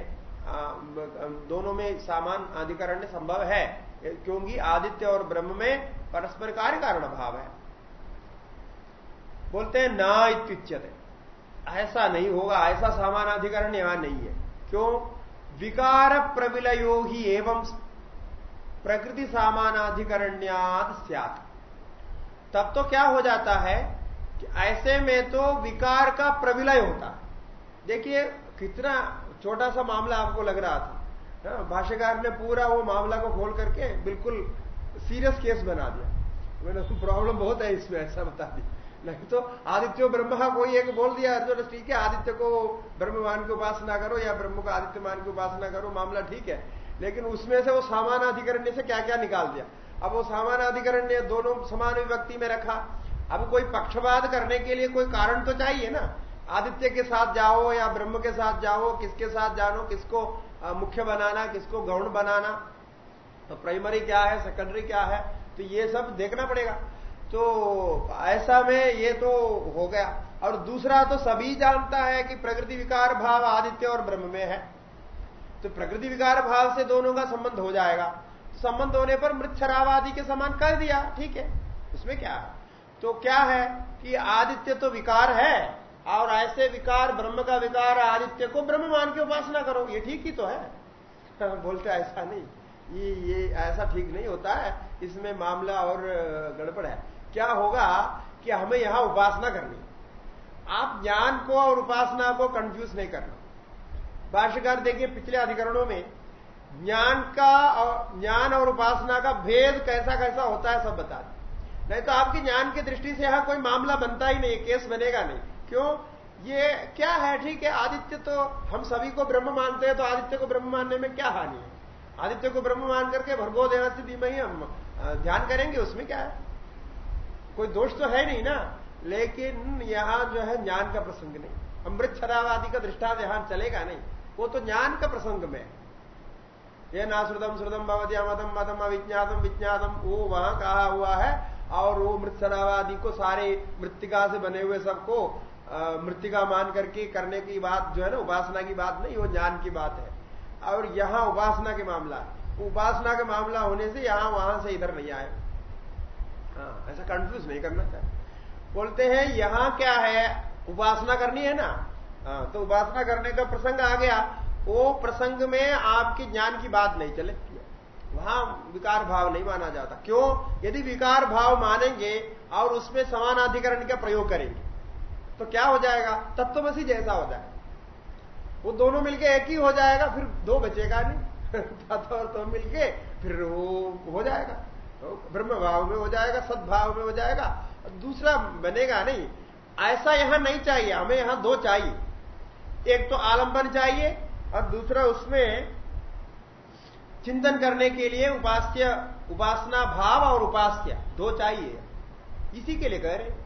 दोनों में सामान अधिकरण संभव है, क्योंकि आदित्य और ब्रह्म में परस्पर कार्य कारण भाव है। बोलते हैं, ना इत्युच्यते। ऐसा नहीं होगा, ऐसा सामानाधिकरण यहाँ नहीं है। क्यों? विकार प्रविलयो ही एवं प्रकृति सामानाधिकरण्याद सियात। तब तो क्या हो जाता है कि ऐसे में तो विकार का प्रविलय होता। देखिए, कितना छोटा सा मामला आपको लग रहा था भाष्यकार ने पूरा वो मामला को खोल करके बिल्कुल सीरियस केस बना दिया। मैंने प्रॉब्लम बहुत है इसमें, ऐसा बता दी नहीं तो आदित्य ब्रह्म कोई एक बोल दिया अर्जुन ठीक है, आदित्य को ब्रह्मवान की उपासना करो या ब्रह्म को आदित्य मान की उपासना करो, मामला ठीक है। लेकिन उसमें से वो सामान अधिकरण से क्या क्या निकाल दिया? अब वो सामान अधिकरण ने दोनों समान विभक्ति में रखा। अब कोई पक्षपात करने के लिए कोई कारण तो चाहिए ना। आदित्य के साथ जाओ या ब्रह्म के साथ जाओ, किसके साथ जानो, किसको मुख्य बनाना, किसको गौण बनाना तो प्राइमरी क्या है सेकेंडरी क्या है तो ये सब देखना पड़ेगा। तो ऐसा में ये तो हो गया। और दूसरा तो सभी जानता है कि प्रकृति विकार भाव आदित्य और ब्रह्म में है। तो प्रकृति विकार भाव से दोनों का संबंध हो जाएगा। संबंध होने पर मृत शराब के समान कर दिया, ठीक है, उसमें क्या है? तो क्या है कि आदित्य तो विकार है और ऐसे विकार, ब्रह्म का विकार, आदित्य को ब्रह्म मान के उपासना करो। ये ठीक ही तो है। बोलते ऐसा नहीं। ये ये, ऐसा ठीक नहीं होता है। इसमें मामला और गड़बड़ है। क्या होगा कि हमें यहाँ उपासना करनी आप ज्ञान को और उपासना को कंफ्यूज नहीं करना। भाष्यकार देखिए, पिछले अधिकरणों में ज्ञान का और, ज्ञान और उपासना का भेद कैसा कैसा होता है सब बता दें नहीं तो आपकी ज्ञान की दृष्टि से यहाँ कोई मामला बनता ही नहीं, केस बनेगा नहीं। क्यों? ये क्या है? ठीक है, आदित्य तो हम सभी को ब्रह्म मानते हैं तो आदित्य को ब्रह्म मानने में क्या हानि है? आदित्य को ब्रह्म मान करके भरगो देना स्थिति में ही हम ध्यान करेंगे, उसमें क्या है? कोई दोष तो है नहीं ना? लेकिन यहाँ जो है ज्ञान का प्रसंग नहीं। अमृत आदि का दृष्टांत यहाँ चलेगा नहीं। वो तो ज्ञान का प्रसंग में ये ना श्रुतम श्रुतम भवती अमतम मदम, अविज्ञातम, विज्ञातम, वो वहाँ कहा हुआ है। और वो मृत शराब को सारे मृतिका से बने हुए सबको मृतिका मान करके करने की बात जो है ना, उपासना की बात नहीं, वो ज्ञान की बात है। और यहाँ उपासना के मामला उपासना का मामला होने से यहाँ वहाँ से इधर नहीं आए। हाँ ऐसा कंफ्यूज नहीं करना चाहिए। बोलते हैं, यहाँ क्या है? उपासना करनी है ना? हाँ तो उपासना करने का प्रसंग आ गया। वो प्रसंग में आपके ज्ञान की बात नहीं चले वहाँ विकार भाव नहीं माना जाता। क्यों? यदि विकार भाव मानेंगे और उसमें समानाधिकरण का प्रयोग करेंगे। तो क्या हो जाएगा? तत्वमसी जैसा हो जाएगा वो दोनों मिलके एक ही हो जाएगा, फिर दो बचेगा नहीं। तत्व और तो मिलके फिर वो हो जाएगा। तो ब्रह्म भाव में हो जाएगा, सद्भाव में हो जाएगा। दूसरा बनेगा नहीं। ऐसा यहाँ नहीं चाहिए, हमें यहाँ दो चाहिए। एक तो आलंबन चाहिए और दूसरा उसमें चिंतन करने के लिए उपास्य उपासना भाव और उपास्य दो चाहिए। इसी के लिए कह रहे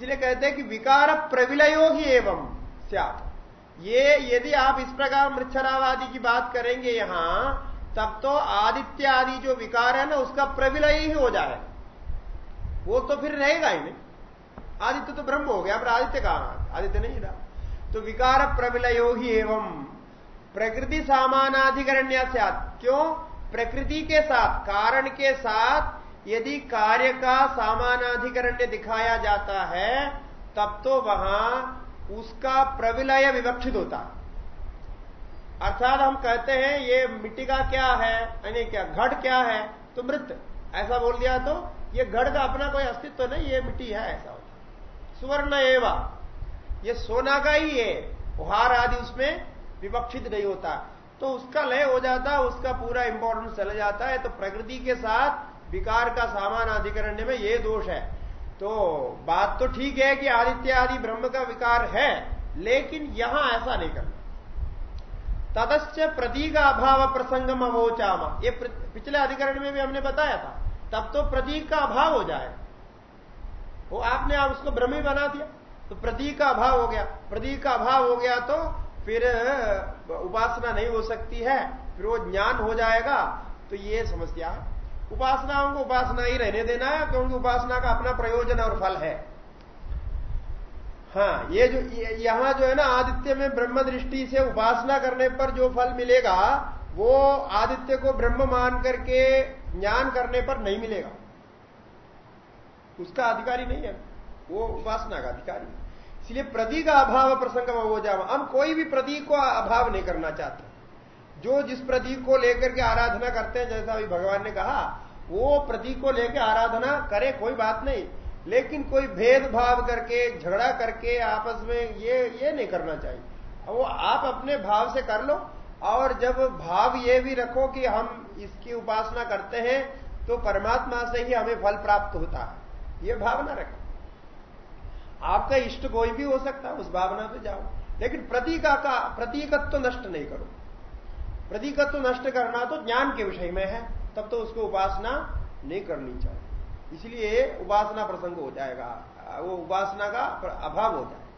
इसलिए कहते हैं कि विकार प्रविलयो ही एवं, सियात। ये यदि आप इस प्रकार मृक्षरावादि की बात करेंगे यहाँ, तब तो आदित्य आदि जो विकार है ना, उसका प्रविलय ही हो जाए। वो तो फिर रहेगा ही नहीं। आदित्य तो ब्रह्म हो गया पर आदित्य कहाँ आदित्य नहीं रहा। तो विकार प्रविलयो ही एवं, प्रकृति सामानाधिकरण्य क्यों? प्रकृति के साथ, कारण के साथ यदि कार्य का सामानाधिकरण्य दिखाया जाता है, तब तो वहाँ उसका प्रविलय विवक्षित होता। अर्थात हम कहते हैं, ये मिट्टी का क्या है, यानी क्या घट क्या है तो मृत। ऐसा बोल दिया तो ये घड़ का अपना कोई अस्तित्व तो नहीं, ये मिट्टी है, ऐसा होता। सुवर्ण एवं, ये सोना का ही है उहार आदि उसमें विवक्षित नहीं होता। तो उसका लय हो जाता, उसका पूरा इंपॉर्टेंस चला जाता है तो प्रकृति के साथ विकार का सामान अधिकरण में ये दोष है। तो बात तो ठीक है कि आदित्य आदि ब्रह्म का विकार है, लेकिन यहाँ ऐसा नहीं करना। तदश्च प्रतीक अभाव प्रसंगम अवोचामा। ये पिछले अधिकरण में भी हमने बताया था। तब तो प्रतीक का अभाव हो जाए। वो आपने आप उसको ब्रह्मी बना दिया। तो प्रतीक का अभाव हो गया। प्रतीक का अभाव हो गया तो फिर, उपासना नहीं हो सकती है। फिर वो ज्ञान हो जाएगा। तो ये समस्या उपासनाओं को उपासना ही रहने देना है क्योंकि उपासना का अपना प्रयोजन और फल है। हाँ ये जो यहाँ जो है ना, आदित्य में ब्रह्म दृष्टि से उपासना करने पर जो फल मिलेगा, वो आदित्य को ब्रह्म मान करके ज्ञान करने पर नहीं मिलेगा। उसका अधिकारी नहीं है। वो उपासना का अधिकारी इसलिए प्रतीक का अभाव प्रसंग में हो जाओ हम कोई भी प्रतीक को अभाव नहीं करना चाहते। जो जिस प्रतीक को लेकर के आराधना करते हैं, जैसा अभी भगवान ने कहा, वो प्रतीक को लेकर आराधना करे, कोई बात नहीं। लेकिन कोई भेदभाव करके, झगड़ा करके आपस में ये ये नहीं करना चाहिए। वो आप अपने भाव से कर लो, और जब भाव ये भी रखो कि हम इसकी उपासना करते हैं तो परमात्मा से ही हमें फल प्राप्त होता है। ये भावना रखो। आपका इष्ट कोई भी हो सकता है, उस भावना पे जाओ। लेकिन प्रतीका का, प्रतीकत्व तो नष्ट नहीं करो। प्रतीकत्व नष्ट करना तो ज्ञान के विषय में है, तब तो उसको उपासना नहीं करनी चाहिए। इसलिए उपासना प्रसंग हो जाएगा, वो उपासना का अभाव हो जाए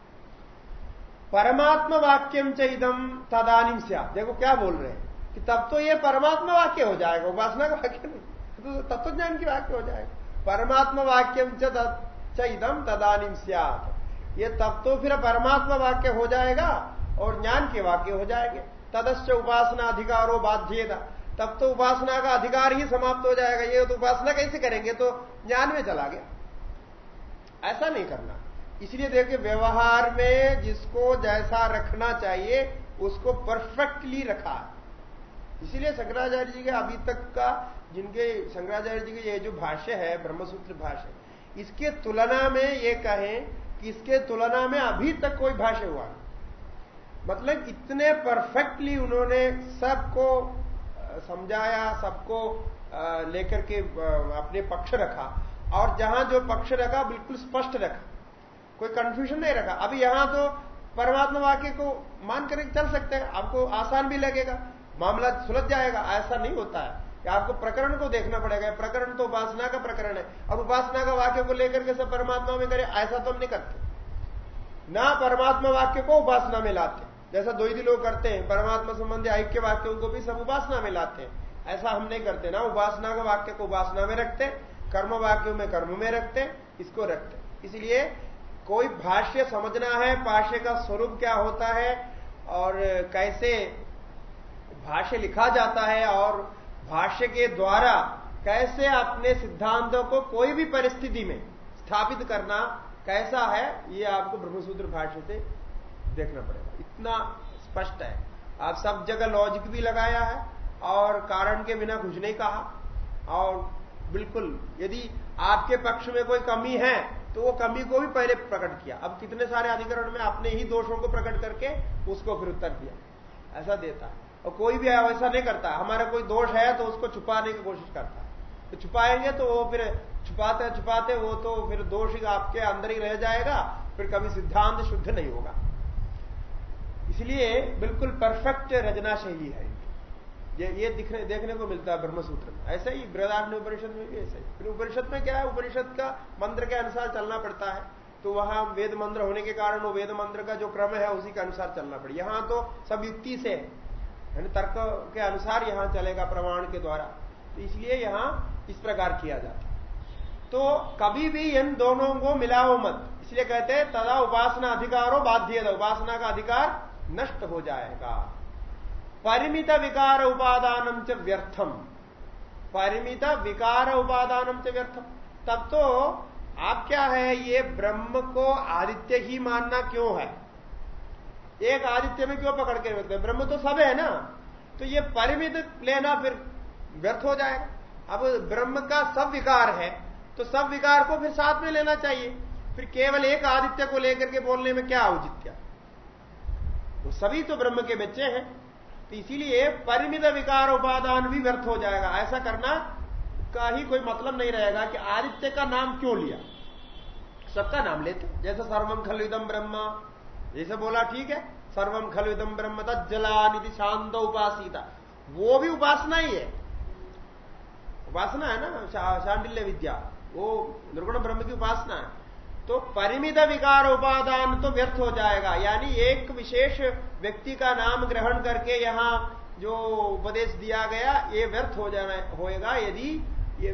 परमात्मा वाक्यम चैदम तदानिम से देखो क्या बोल रहे हैं कि तब तो ये परमात्मा वाक्य हो जाएगा, उपासना का वाक्य नहीं। तो तत्व ज्ञान की वाक्य हो जाएगा। परमात्मा वाक्यम चैदम तदानिम सियात। ये तब तो फिर परमात्मा वाक्य हो जाएगा और ज्ञान के वाक्य हो जाएँगे। तदश्च उपासना अधिकारो बाध्यता। तब तो उपासना का अधिकार ही समाप्त हो जाएगा। ये तो उपासना कैसे करेंगे? तो ज्ञान में चला गया। ऐसा नहीं करना। इसलिए देखिए, व्यवहार में जिसको जैसा रखना चाहिए, उसको परफेक्टली रखा। इसीलिए शंकराचार्य जी के अभी तक का, जिनके शंकराचार्य जी के ये जो भाष्य है, ब्रह्मसूत्र भाष्य, इसके तुलना में ये कहें कि इसके तुलना में अभी तक कोई भाष्य हुआ मतलब इतने परफेक्टली उन्होंने सबको समझाया, सबको लेकर के अपने पक्ष रखा। और जहाँ जो पक्ष रखा, बिल्कुल स्पष्ट रखा। कोई कंफ्यूजन नहीं रखा। अभी यहाँ तो परमात्मा वाक्य को मान करके चल सकते हैं। आपको आसान भी लगेगा। मामला सुलझ जाएगा। ऐसा नहीं होता है। कि आपको प्रकरण को देखना पड़ेगा। प्रकरण तो उपासना का प्रकरण है। और उपासना का वाक्य को लेकर के सब परमात्मा में करे, ऐसा तो हम नहीं करते। ना परमात्मा वाक्य को उपासना में लाते। जैसा द्वैती लोग करते हैं, परमात्मा संबंधी ऐक्य वाक्यों को भी सब उपासना में लाते हैं। ऐसा हम नहीं करते ना, उपासना का वाक्य को उपासना में रखते, कर्म वाक्यों में कर्म में रखते, इसको रखते। इसलिए कोई भाष्य समझना है, भाष्य का स्वरूप क्या होता है, और कैसे भाष्य लिखा जाता है, और भाष्य के द्वारा कैसे अपने सिद्धांतों को कोई भी परिस्थिति में स्थापित करना, कैसा है, ये आपको ब्रह्मसूत्र भाष्य से देखना पड़ेगा। इतना स्पष्ट है। आप सब जगह लॉजिक भी लगाया है और कारण के बिना कुछ नहीं कहा। और बिल्कुल, यदि आपके पक्ष में कोई कमी है तो वो कमी को भी पहले प्रकट किया। अब कितने सारे अधिकरण में अपने ही दोषों को प्रकट करके उसको फिर उत्तर दिया। ऐसा देता है। और कोई भी ऐसा नहीं करता। हमारा कोई दोष है तो उसको छुपाने की कोशिश करता है। तो छुपाएँगे तो वो फिर छुपाते छुपाते वो तो फिर दोष आपके अंदर ही रह जाएगा। फिर कभी सिद्धांत शुद्ध नहीं होगा। इसलिए बिल्कुल परफेक्ट रचना शैली है ये। ये दिखने, देखने को मिलता है ब्रह्मसूत्र में। ऐसा ही बृहदारण्य उपनिषद में भी ऐसा ही। फिर उपनिषद में क्या है? उपनिषद का मंत्र के अनुसार चलना पड़ता है। तो वहाँ वेद मंत्र होने के कारण वो वेद मंत्र का जो क्रम है, उसी के अनुसार चलना पड़े। यहाँ तो सब युक्ति से है तर्क के अनुसार यहाँ चलेगा प्रमाण के द्वारा। तो इसलिए यहाँ इस प्रकार किया जाता तो कभी भी इन दोनों को मिलाओ मत। इसलिए कहते हैं, तदा उपासना अधिकारो बाध्य उपासना का अधिकार नष्ट हो जाएगा। परिमित विकार उपादान च व्यर्थम। परिमित विकार उपादान च व्यर्थम। तब तो आप क्या है, ये ब्रह्म को आदित्य ही मानना क्यों है? एक आदित्य में क्यों पकड़ के रखते ब्रह्म तो सब है ना। तो ये परिमित लेना फिर व्यर्थ हो जाएगा। अब ब्रह्म का सब विकार है तो सब विकार को फिर साथ में लेना चाहिए। फिर केवल एक आदित्य को लेकर के बोलने में क्या औचित्य? वो सभी तो ब्रह्म के बच्चे हैं तो इसीलिए परिमित विकार उपादान भी व्यर्थ हो जाएगा। ऐसा करना का ही कोई मतलब नहीं रहेगा कि आदित्य का नाम क्यों लिया। सबका नाम लेते। जैसे सर्वम खलुदम ब्रह्म, जैसे बोला, ठीक है? सर्वम खलुदम ब्रह्म तज्जला निधि शांत उपासिता। वो भी उपासना ही है। उपासना है ना शांडिल्य विद्या। वो निर्गुण ब्रह्म की उपासना है। तो परिमित विकार उपादान तो व्यर्थ हो जाएगा। यानी एक विशेष व्यक्ति का नाम ग्रहण करके यहाँ जो उपदेश दिया गया, ये व्यर्थ हो जाना, होएगा यदि ये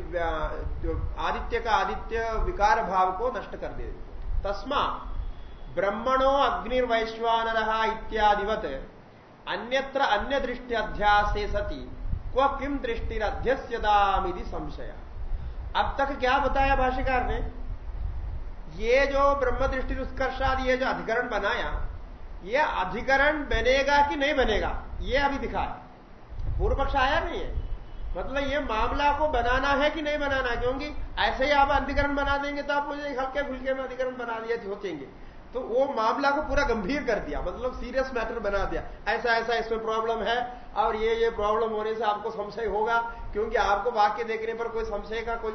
जो आदित्य का आदित्य विकार भाव को नष्ट कर दे। तस्मा, ब्रह्मणो अग्निर्वैश्वानर इत्यादिवत, अन्यत्र अन्य दृष्टि अध्यास सती, क्व किम दृष्टिरध्यस्यदाम संशय। अब तक क्या बताया भाष्यकार ने? ये जो ब्रह्म दृष्टि उत्कर्षाद ये जो अधिकरण बनाया, ये अधिकरण बनेगा कि नहीं बनेगा, ये अभी दिखाया पूर्व पक्ष आया नहीं है। मतलब ये मामला को बनाना है कि नहीं बनाना क्योंकि ऐसे ही आप अधिकरण बना देंगे तो आप मुझे हल्के फुल्के में अधिकरण बना दिया सोचेंगे। तो वो मामला को पूरा गंभीर कर दिया मतलब सीरियस मैटर बना दिया। ऐसा ऐसा इसमें प्रॉब्लम है, और ये ये प्रॉब्लम होने से आपको संशय होगा, क्योंकि आपको वाक्य देखने पर कोई संशय का कोई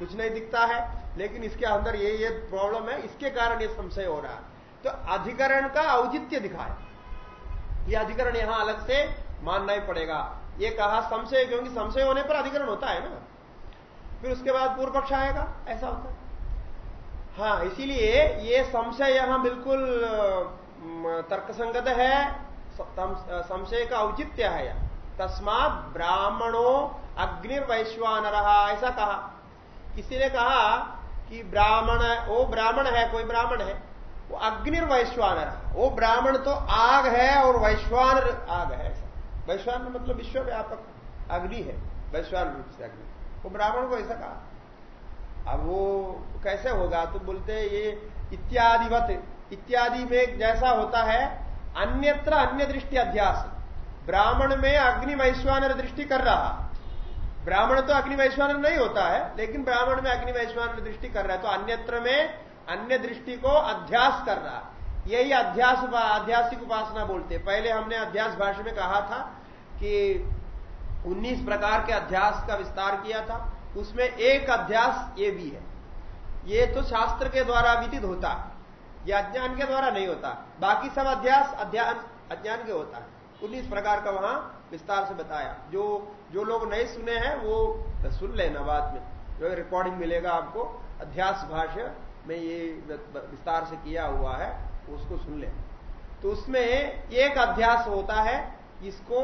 कुछ नहीं दिखता है, लेकिन इसके अंदर ये ये प्रॉब्लम है, इसके कारण ये संशय हो रहा है। तो अधिकरण का औचित्य दिखाए। ये अधिकरण यहाँ अलग से मानना ही पड़ेगा। ये कहा संशय, क्योंकि संशय होने पर अधिकरण होता है ना। फिर उसके बाद पूर्व पक्ष आएगा, ऐसा होता है। हाँ इसीलिए ये संशय यहाँ बिल्कुल तर्कसंगत है संशय का औचित्य है। तस्मात ब्राह्मणों अग्निर्वैश्वान रहा ऐसा कहा। किसी ने कहा कि ब्राह्मण वो ब्राह्मण है, कोई ब्राह्मण है? वो अग्निर्वैश्वानर वो ब्राह्मण तो आग है और वैश्वान आग है। ऐसा वैश्वान मतलब विश्व व्यापक अग्नि है, वैश्वान रूप से अग्नि। वो ब्राह्मण को ऐसा कहा। अब वो कैसे होगा? तो बोलते ये इत्यादिवत, इत्यादि में जैसा होता है, अन्यत्र अन्य दृष्टि अध्यास। ब्राह्मण में अग्नि वैश्वानर दृष्टि कर रहा। ब्राह्मण तो अग्नि वैश्वानर नहीं होता है, लेकिन ब्राह्मण में अग्नि वैश्वानर दृष्टि कर रहा है तो अन्यत्र में अन्य दृष्टि को अध्यास कर रहा यही अध्यास आध्यासिक उपासना बोलते पहले हमने अध्यास भाषा में कहा था कि 19 प्रकार के अध्यास का विस्तार किया था। उसमें एक अध्यास ये भी है। ये तो शास्त्र के द्वारा विदित होता है यह अज्ञान के द्वारा नहीं होता। बाकी सब अध्यास अध्यान, अज्ञान के होता है। उन्नीस प्रकार का वहाँ विस्तार से बताया। जो जो लोग नहीं सुने हैं, वो सुन लेना बाद में। जो रिकॉर्डिंग मिलेगा आपको, अध्यास भाष्य में ये विस्तार से किया हुआ है, उसको सुन ले। तो उसमें एक अध्यास होता है इसको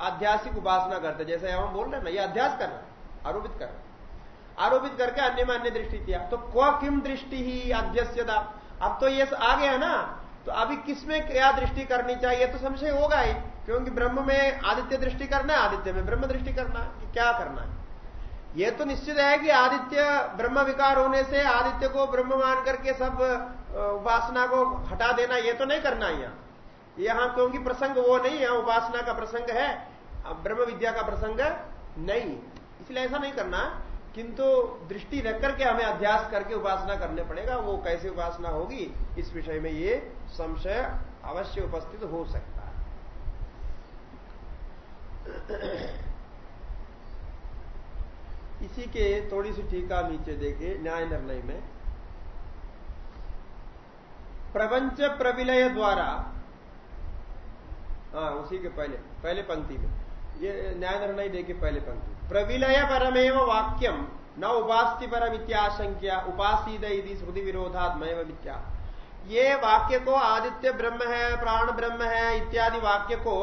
आध्यासिक उपासना करते जैसे हम बोल रहे हैं ना, ये अध्यास कर रहे आरोपित कर रहे आरोपित करके अन्य में अन्य दृष्टि किया। तो क्व किम दृष्टि ही अध्यस्यता। अब तो ये आ गया ना तो अभी किसमें क्या दृष्टि करनी चाहिए तो संशय होगा ही। क्योंकि ब्रह्म में आदित्य दृष्टि करना है, आदित्य में ब्रह्म दृष्टि करना है क्या करना है? यह तो निश्चित है कि आदित्य ब्रह्म विकार होने से आदित्य को ब्रह्म मान करके सब उपासना को हटा देना यह तो नहीं करना है यहाँ। यहाँ क्योंकि प्रसंग वो नहीं, यहाँ उपासना का प्रसंग है ब्रह्म विद्या का प्रसंग नहीं। इसलिए ऐसा नहीं करना, किंतु दृष्टि रख करके हमें अध्यास करके उपासना करने पड़ेगा, वो कैसे उपासना होगी, इस विषय में ये संशय अवश्य उपस्थित हो सकता है इसी के थोड़ी सी टीका नीचे देखे, न्याय निर्णय में। प्रपंच प्रविलय द्वारा। हाँ उसी के पहले पहले पंक्ति में। ये न्याय निर्णय देखे पहले पंक्ति। प्रविलय परमेव वाक्यम, न उपास्ति परम इत्याशंक्या उपासीद श्रुति विरोधात्मय मिथ्या ये वाक्य को आदित्य ब्रह्म है, प्राण ब्रह्म है, इत्यादि वाक्य को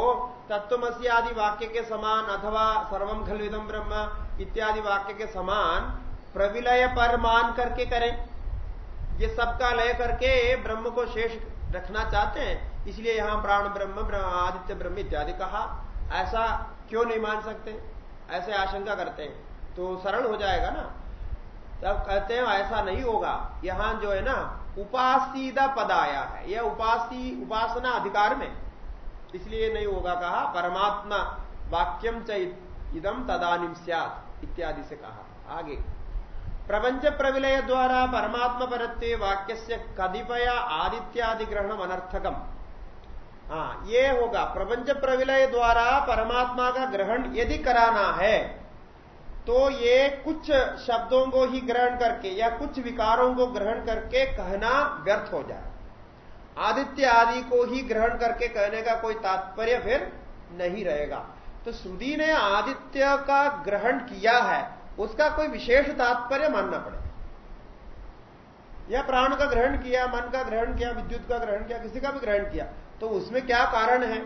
तत्वमसी आदि वाक्य के समान अथवा सर्वम खलविदम ब्रह्म इत्यादि वाक्य के समान प्रविलय पर मान करके करें। ये सबका लय करके ब्रह्म को शेष रखना चाहते हैं, इसलिए यहाँ प्राण ब्रह्म आदित्य ब्रह्म इत्यादि कहा। ऐसा क्यों नहीं मान सकते? ऐसे आशंका करते हैं। तो सरल हो जाएगा ना? तब कहते हैं, ऐसा नहीं होगा। यहाँ जो है ना उपासीदा पद आया है। यह उपासी, उपासना अधिकार में। इसलिए नहीं होगा कहा, परमात्मा वाक्यम च इदम तदानिम इत्यादि से कहा। आगे। प्रपंच प्रविलय द्वारा परमात्मा परत्व वाक्य से कदिपय आदित्यादि ग्रहण अनर्थकम। हाँ ये होगा। प्रपंच प्रविलय द्वारा परमात्मा का ग्रहण यदि कराना है तो ये कुछ शब्दों को ही ग्रहण करके या कुछ विकारों को ग्रहण करके कहना व्यर्थ हो जाए। आदित्य आदि को ही ग्रहण करके कहने का कोई तात्पर्य फिर नहीं रहेगा। तो श्रुति ने आदित्य का ग्रहण किया है, उसका कोई विशेष तात्पर्य मानना पड़ेगा। या प्राण का ग्रहण किया, मन का ग्रहण किया, विद्युत का ग्रहण किया, किसी का भी ग्रहण किया तो उसमें क्या कारण है?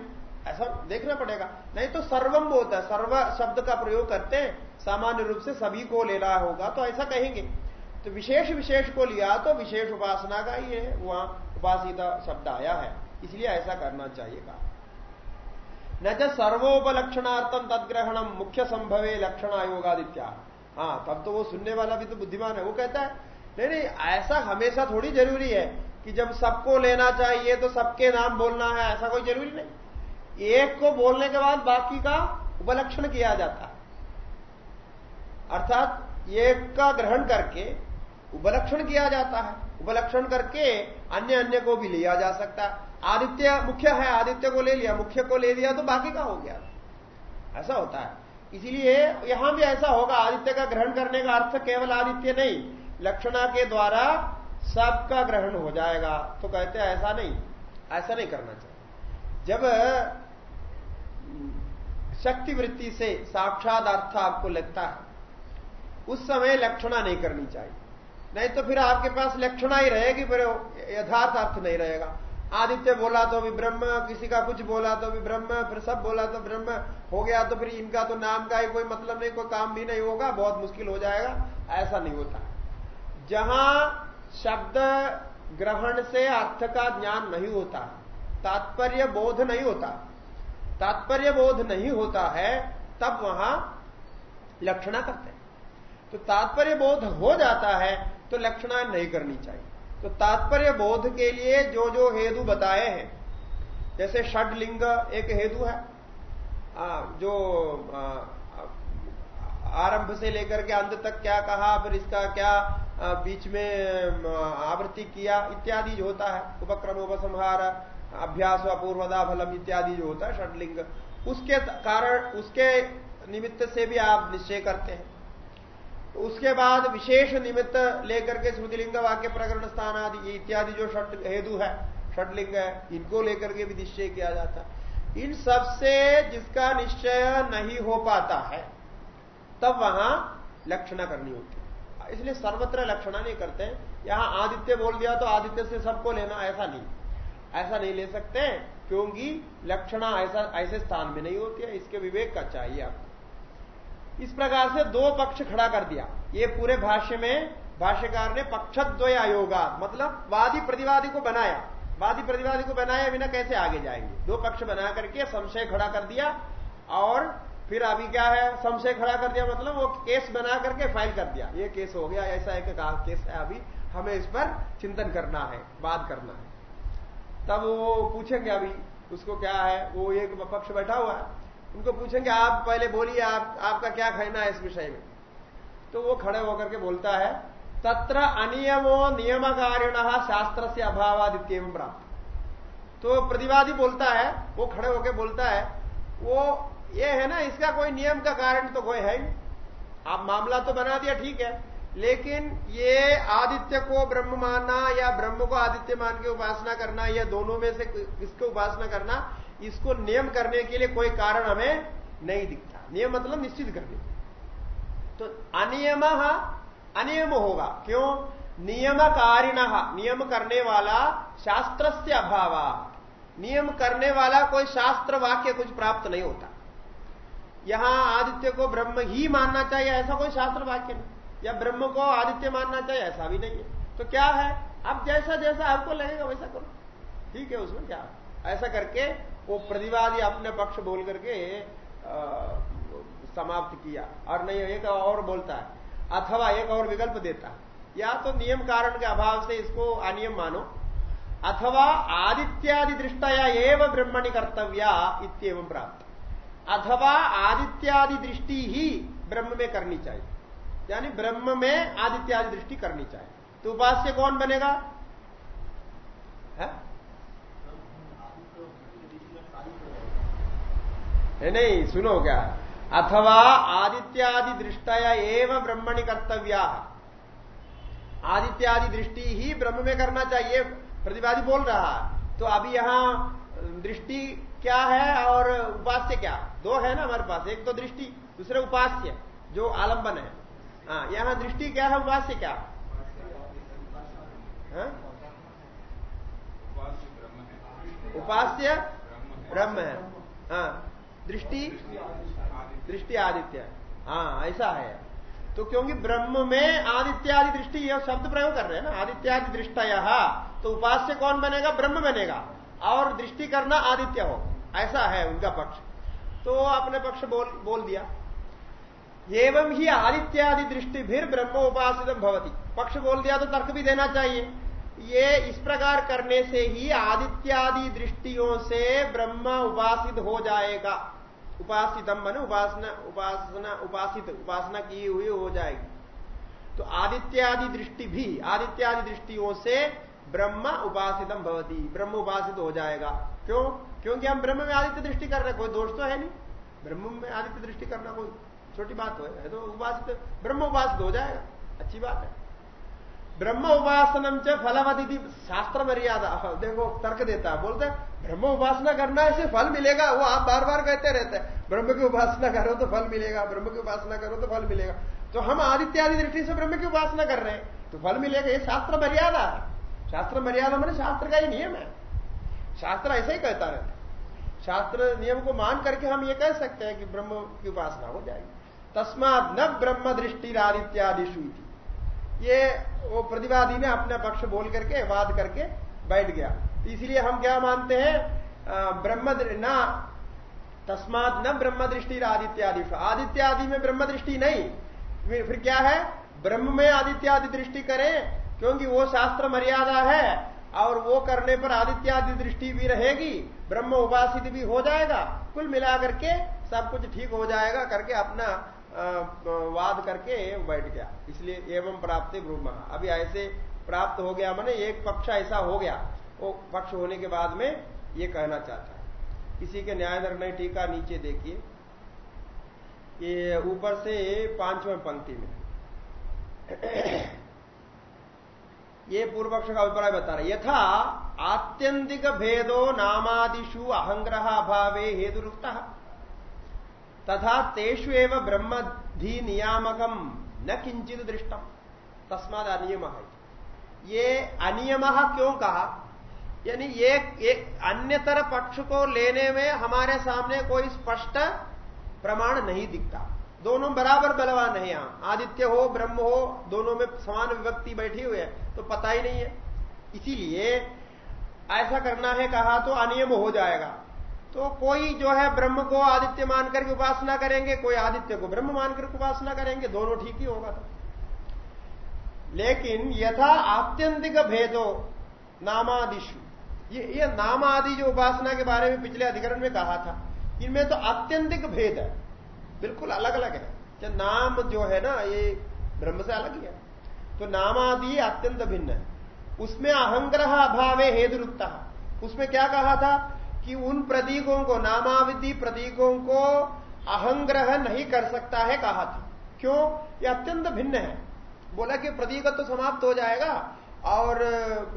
ऐसा देखना पड़ेगा। नहीं तो सर्वम बोलता है, सर्व शब्द का प्रयोग करते हैं, सामान्य रूप से सभी को लेना होगा तो ऐसा कहेंगे। तो विशेष विशेष को लिया तो विशेष उपासना का ही है, वहाँ उपासिता शब्द आया है। इसलिए ऐसा करना चाहिए कहा। न जो सर्वोपलक्षणार्थम तदग्रहणम मुख्य संभवे लक्षण आयोगादित्या हाँ तब तो वो सुनने वाला भी तो बुद्धिमान है, वो कहता है, नहीं नहीं, ऐसा हमेशा थोड़ी ज़रूरी है कि जब सबको लेना चाहिए तो सबके नाम बोलना है, ऐसा कोई ज़रूरी नहीं। एक को बोलने के बाद बाकी का उपलक्षण किया जाता है। अर्थात एक का ग्रहण करके उपलक्षण किया जाता है। उपलक्षण करके अन्य अन्य को भी लिया जा सकता है। आदित्य, मुख्य है, आदित्य को ले लिया, मुख्य को ले लिया तो बाकी का हो गया। ऐसा होता है। इसीलिए यहाँ भी ऐसा होगा, आदित्य का ग्रहण करने का अर्थ केवल आदित्य नहीं, लक्षणा के द्वारा सबका ग्रहण हो जाएगा। तो कहते हैं, ऐसा नहीं ऐसा नहीं करना चाहिए। जब शक्ति वृत्ति से साक्षात अर्थ आपको लगता है। उस समय लक्षणा नहीं करनी चाहिए। नहीं तो फिर आपके पास लक्षणा ही रहेगी, फिर यथार्थ अर्थ नहीं रहेगा। आदित्य बोला तो भी ब्रह्म, किसी का कुछ बोला तो भी ब्रह्म, फिर सब बोला तो ब्रह्म। हो गया तो फिर इनका तो नाम का ही कोई मतलब नहीं, कोई काम भी नहीं होगा, बहुत मुश्किल हो जाएगा। ऐसा नहीं होता। जहाँ शब्द ग्रहण से अर्थ का ज्ञान नहीं होता, तात्पर्य बोध नहीं होता तात्पर्य बोध नहीं होता है तब वहाँ लक्षणा करते हैं। तो तात्पर्य बोध हो जाता है तो लक्षणा नहीं करनी चाहिए। तो तात्पर्य बोध के लिए जो जो हेतु बताए हैं जैसे षडलिंग एक हेतु है। आ, जो आ, आरंभ से लेकर के अंत तक क्या कहा फिर इसका क्या बीच में आवृत्ति किया इत्यादि होता है उपक्रम उपसंहार अभ्यास अपूर्वदा फलम इत्यादि जो होता है, षडलिंग, उसके कारण, उसके निमित्त से भी आप निश्चय करते हैं। उसके बाद विशेष निमित्त लेकर के स्मृतिलिंग वाक्य प्रकरण स्थान आदि इत्यादि जो षट हेतु है षटलिंग है, इनको लेकर के भी निश्चय किया जाता है। इन सबसे जिसका निश्चय नहीं हो पाता है, तब वहाँ लक्षणा करनी होती है। इसलिए सर्वत्र लक्षणा नहीं करते यहाँ आदित्य बोल दिया तो आदित्य से सबको लेना, ऐसा नहीं। ऐसा नहीं ले सकते, क्योंकि लक्षणा ऐसा, ऐसे स्थान में नहीं होती है, इसके विवेक का चाहिए आपको। इस प्रकार से दो पक्ष खड़ा कर दिया। ये पूरे भाष्य में, भाष्यकार ने पक्षद्वय आयोगा मतलब वादी प्रतिवादी को बनाया। वादी प्रतिवादी को बनाया बिना कैसे आगे जाएँगे? दो पक्ष बना करके संशय खड़ा कर दिया, और फिर अभी क्या है? संशय खड़ा कर दिया मतलब वो केस बना करके फ़ाइल कर दिया। ये केस हो गया, ऐसा एक केस है अभी। हमें इस पर चिंतन करना है, बात करना है। तब वो पूछेंगे अभी, उसको क्या है? वो एक पक्ष बैठा हुआ है। उनको पूछेंगे, आप पहले बोलिए, आप, आपका क्या कहना है इस विषय में? तो वो खड़े होकर के बोलता है, तत्र अनियमो नियमकारिण शास्त्र से अभावादित्य प्राप्त। तो प्रतिवादी बोलता है, वो खड़े होकर बोलता है, वो ये है ना, इसका कोई नियम का कारण तो कोई है ही आप मामला तो बना दिया, ठीक है। लेकिन ये आदित्य को ब्रह्म मानना या ब्रह्म को आदित्य मान के उपासना करना या दोनों में से किसको उपासना करना, इसको नियम करने के लिए कोई कारण हमें नहीं दिखता। नियम मतलब निश्चित करने तो अनियम अनियम होगा। क्यों? नियमकारिण। नियम करने वाला शास्त्र से अभाव। नियम करने वाला कोई शास्त्र वाक्य कुछ प्राप्त नहीं होता। यहाँ आदित्य को ब्रह्म ही मानना चाहिए, ऐसा कोई शास्त्र वाक्य नहीं। या ब्रह्म को आदित्य मानना चाहिए, ऐसा भी नहीं है। तो क्या है? अब जैसा जैसा आपको लगेगा, वैसा करो। ठीक है, उसमें क्या? ऐसा करके वो प्रतिवादी अपने पक्ष बोल करके समाप्त किया। और नहीं, एक और बोलता है, अथवा एक और विकल्प देता है। या तो नियम कारण के अभाव से इसको अनियम मानो, अथवा आदित्यादि दृष्टया एवं ब्रह्मणि कर्तव्या इतम प्राप्त। अथवा आदित्यादि दृष्टि ही ब्रह्म में करनी चाहिए। यानी ब्रह्म में आदित्यादि दृष्टि करनी चाहिए। तो उपास्य कौन बनेगा? है? नहीं सुनो क्या? अथवा आदित्यादि दृष्टया एवं ब्रह्मणि कर्तव्या। आदित्यादि दृष्टि ही ब्रह्म में करना चाहिए, प्रतिवादी बोल रहा तो अभी यहाँ दृष्टि क्या है और उपास्य क्या? दो है ना हमारे पास, एक तो दृष्टि, दूसरे उपास्य, जो आलंबन है। हाँ यहाँ दृष्टि क्या है, उपास्य क्या? हाँ? उपास्य ब्रह्म है। हाँ दृष्टि? दृष्टि आदित्य। हाँ ऐसा है। तो क्योंकि ब्रह्म में आदित्यादि दृष्टि यह शब्द प्रयोग कर रहे हैं ना, आदित्यादि दृष्टा तो उपास्य कौन बनेगा? ब्रह्म बनेगा। और दृष्टि करना आदित्य हो। ऐसा है उनका पक्ष। तो अपने पक्ष बोल बोल दिया। एवं ही आदित्यादि दृष्टि भी ब्रह्म उपासित भवती। पक्ष बोल दिया तो तर्क भी देना चाहिए ये इस प्रकार करने से ही आदित्यादि दृष्टियों से ब्रह्म उपासित हो जाएगा। उपासितम बने उपासना उपासना, उपासित, उपासना की हुई हो जाएगी। तो आदित्यादि दृष्टि भी, आदित्यादि दृष्टियों से ब्रह्म उपासितम भवती। ब्रह्म उपासित हो जाएगा। क्यों? क्योंकि हम ब्रह्म में आदित्य दृष्टि कर रहे कोई दोष तो है नहीं। ब्रह्म में आदित्य दृष्टि करना कोई छोटी बात है तो उपासित ब्रह्म उपासित हो जाएगा। अच्छी बात है। ब्रह्म उपासनम च फलवदि शास्त्र मर्यादा। देखो, तर्क देता है, बोलते ब्रह्म उपासना करना ऐसे फल मिलेगा। वो आप बार बार कहते रहते हैं, ब्रह्म की उपासना करो तो फल मिलेगा, ब्रह्म की उपासना करो तो फल मिलेगा। तो हम आदित्यादि दृष्टि से ब्रह्म की उपासना कर रहे हैं तो फल मिलेगा, ये शास्त्र मर्यादा है। शास्त्र मर्यादा मैंने शास्त्र का ही नियम है। शास्त्र ऐसा ही कहता रहता शास्त्र नियम को मान करके हम ये कह सकते हैं कि ब्रह्म की उपासना हो जाएगी। तस्मात न ब्रह्म दृष्टि आदित्यादि थी ये वो प्रतिवादी ने अपना पक्ष बोल करके, वाद करके बैठ गया। इसलिए हम क्या मानते हैं? ब्रह्म न, तस्मात न ब्रह्म दृष्टि आदित्यादि आदित्यादि में ब्रह्म दृष्टि नहीं फिर क्या है? ब्रह्म में आदित्यादि दृष्टि करें, क्योंकि वो शास्त्र मर्यादा है, और वो करने पर आदित्यादि दृष्टि भी रहेगी, ब्रह्म उपासित भी हो जाएगा, कुल मिलाकर के सब कुछ ठीक हो जाएगा करके अपना वाद करके बैठ गया। इसलिए एवं प्राप्ति ब्रह्म। अभी ऐसे प्राप्त हो गया मैंने एक पक्ष ऐसा हो गया। वो पक्ष होने के बाद में ये कहना चाहता है। किसी के न्याय निर्णय टीका नीचे देखिए। ये ऊपर से पाँचवें पंक्ति में। ये पूर्व पक्ष का अभिप्राय बता रहे यथा आत्यंतिक भेदो नामादिशु अहंग्रह अभावे हेतु हेतुरुक्त। तथा तेषु एव ब्रह्मधि नियामकम न किंचित दृष्टम तस्माद अनियम है ये अनियम क्यों कहा? यानी एक, एक अन्यतर पक्ष को लेने में हमारे सामने कोई स्पष्ट प्रमाण नहीं दिखता। दोनों बराबर बलवान है यहाँ। आदित्य हो ब्रह्म हो दोनों में समान विभक्ति बैठी हुई है तो पता ही नहीं है। इसीलिए ऐसा करना है कहा तो अनियम हो जाएगा। तो कोई जो है ब्रह्म को आदित्य मानकर के उपासना करेंगे, कोई आदित्य को ब्रह्म मानकर उपासना करेंगे, दोनों ठीक ही होगा तो। लेकिन यथा आत्यंतिक भेदो नामादिशु ये ये नामादि जो उपासना के बारे में पिछले अधिकरण में कहा था, इनमें तो आत्यंतिक भेद है। बिल्कुल अलग अलग है। क्या नाम जो है ना, ये ब्रह्म से अलग ही है। तो नामादि अत्यंत भिन्न है। उसमें अहंग्रह अभाव हेतुरुक्ता। उसमें क्या कहा था? कि उन प्रतीकों को, नामाविधि प्रतीकों को अहंग्रह नहीं कर सकता है, कहा था। क्यों? ये अत्यंत भिन्न है। बोला कि प्रतीक तो समाप्त हो जाएगा और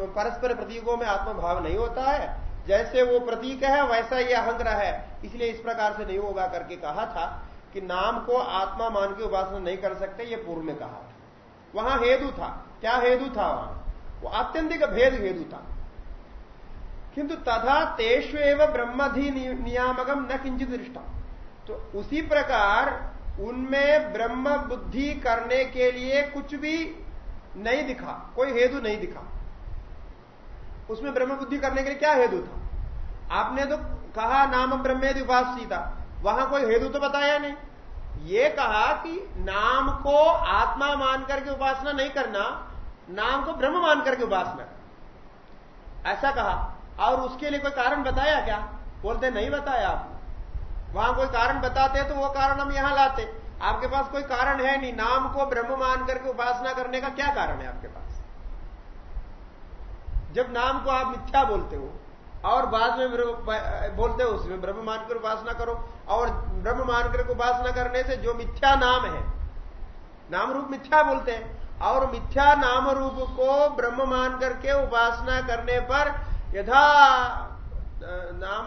परस्पर प्रतीकों में आत्मभाव नहीं होता है। जैसे वो प्रतीक है, वैसा ही अहंग्रह है। इसलिए इस प्रकार से नहीं होगा करके कहा था कि नाम को आत्मा मान के उपासना नहीं कर सकते, ये पूर्व में कहा था। वहाँ हेतु था। क्या हेतु था वहाँ? वो आत्यंतिक भेद हेतु था। किंतु तथा तेषु एवं ब्रह्मधि नियामकम न किंचित दृष्टा। तो उसी प्रकार उनमें ब्रह्म बुद्धि करने के लिए कुछ भी नहीं दिखा, कोई हेतु नहीं दिखा। उसमें ब्रह्म बुद्धि करने के लिए क्या हेतु था? आपने तो कहा नाम ब्रह्मेदि उपास था वहाँ कोई हेतु तो बताया नहीं। ये कहा कि नाम को आत्मा मान करके उपासना नहीं करना, नाम को ब्रह्म मान करके उपासना। ऐसा कहा। और उसके लिए कोई कारण बताया क्या? बोलते, नहीं बताया आपने। वहाँ कोई कारण बताते तो वो कारण हम यहाँ लाते। आपके पास कोई कारण है नहीं। नाम को ब्रह्म मान करके उपासना करने का क्या कारण है आपके पास? जब नाम को आप मिथ्या बोलते हो और बाद में बोलते हो, उसमें ब्रह्म मानकर उपासना करो और ब्रह्म मानकर उपासना करने से जो मिथ्या नाम है नाम रूप मिथ्या बोलते हैं, और मिथ्या नाम रूप को ब्रह्म मान करके उपासना करने पर यथा नाम,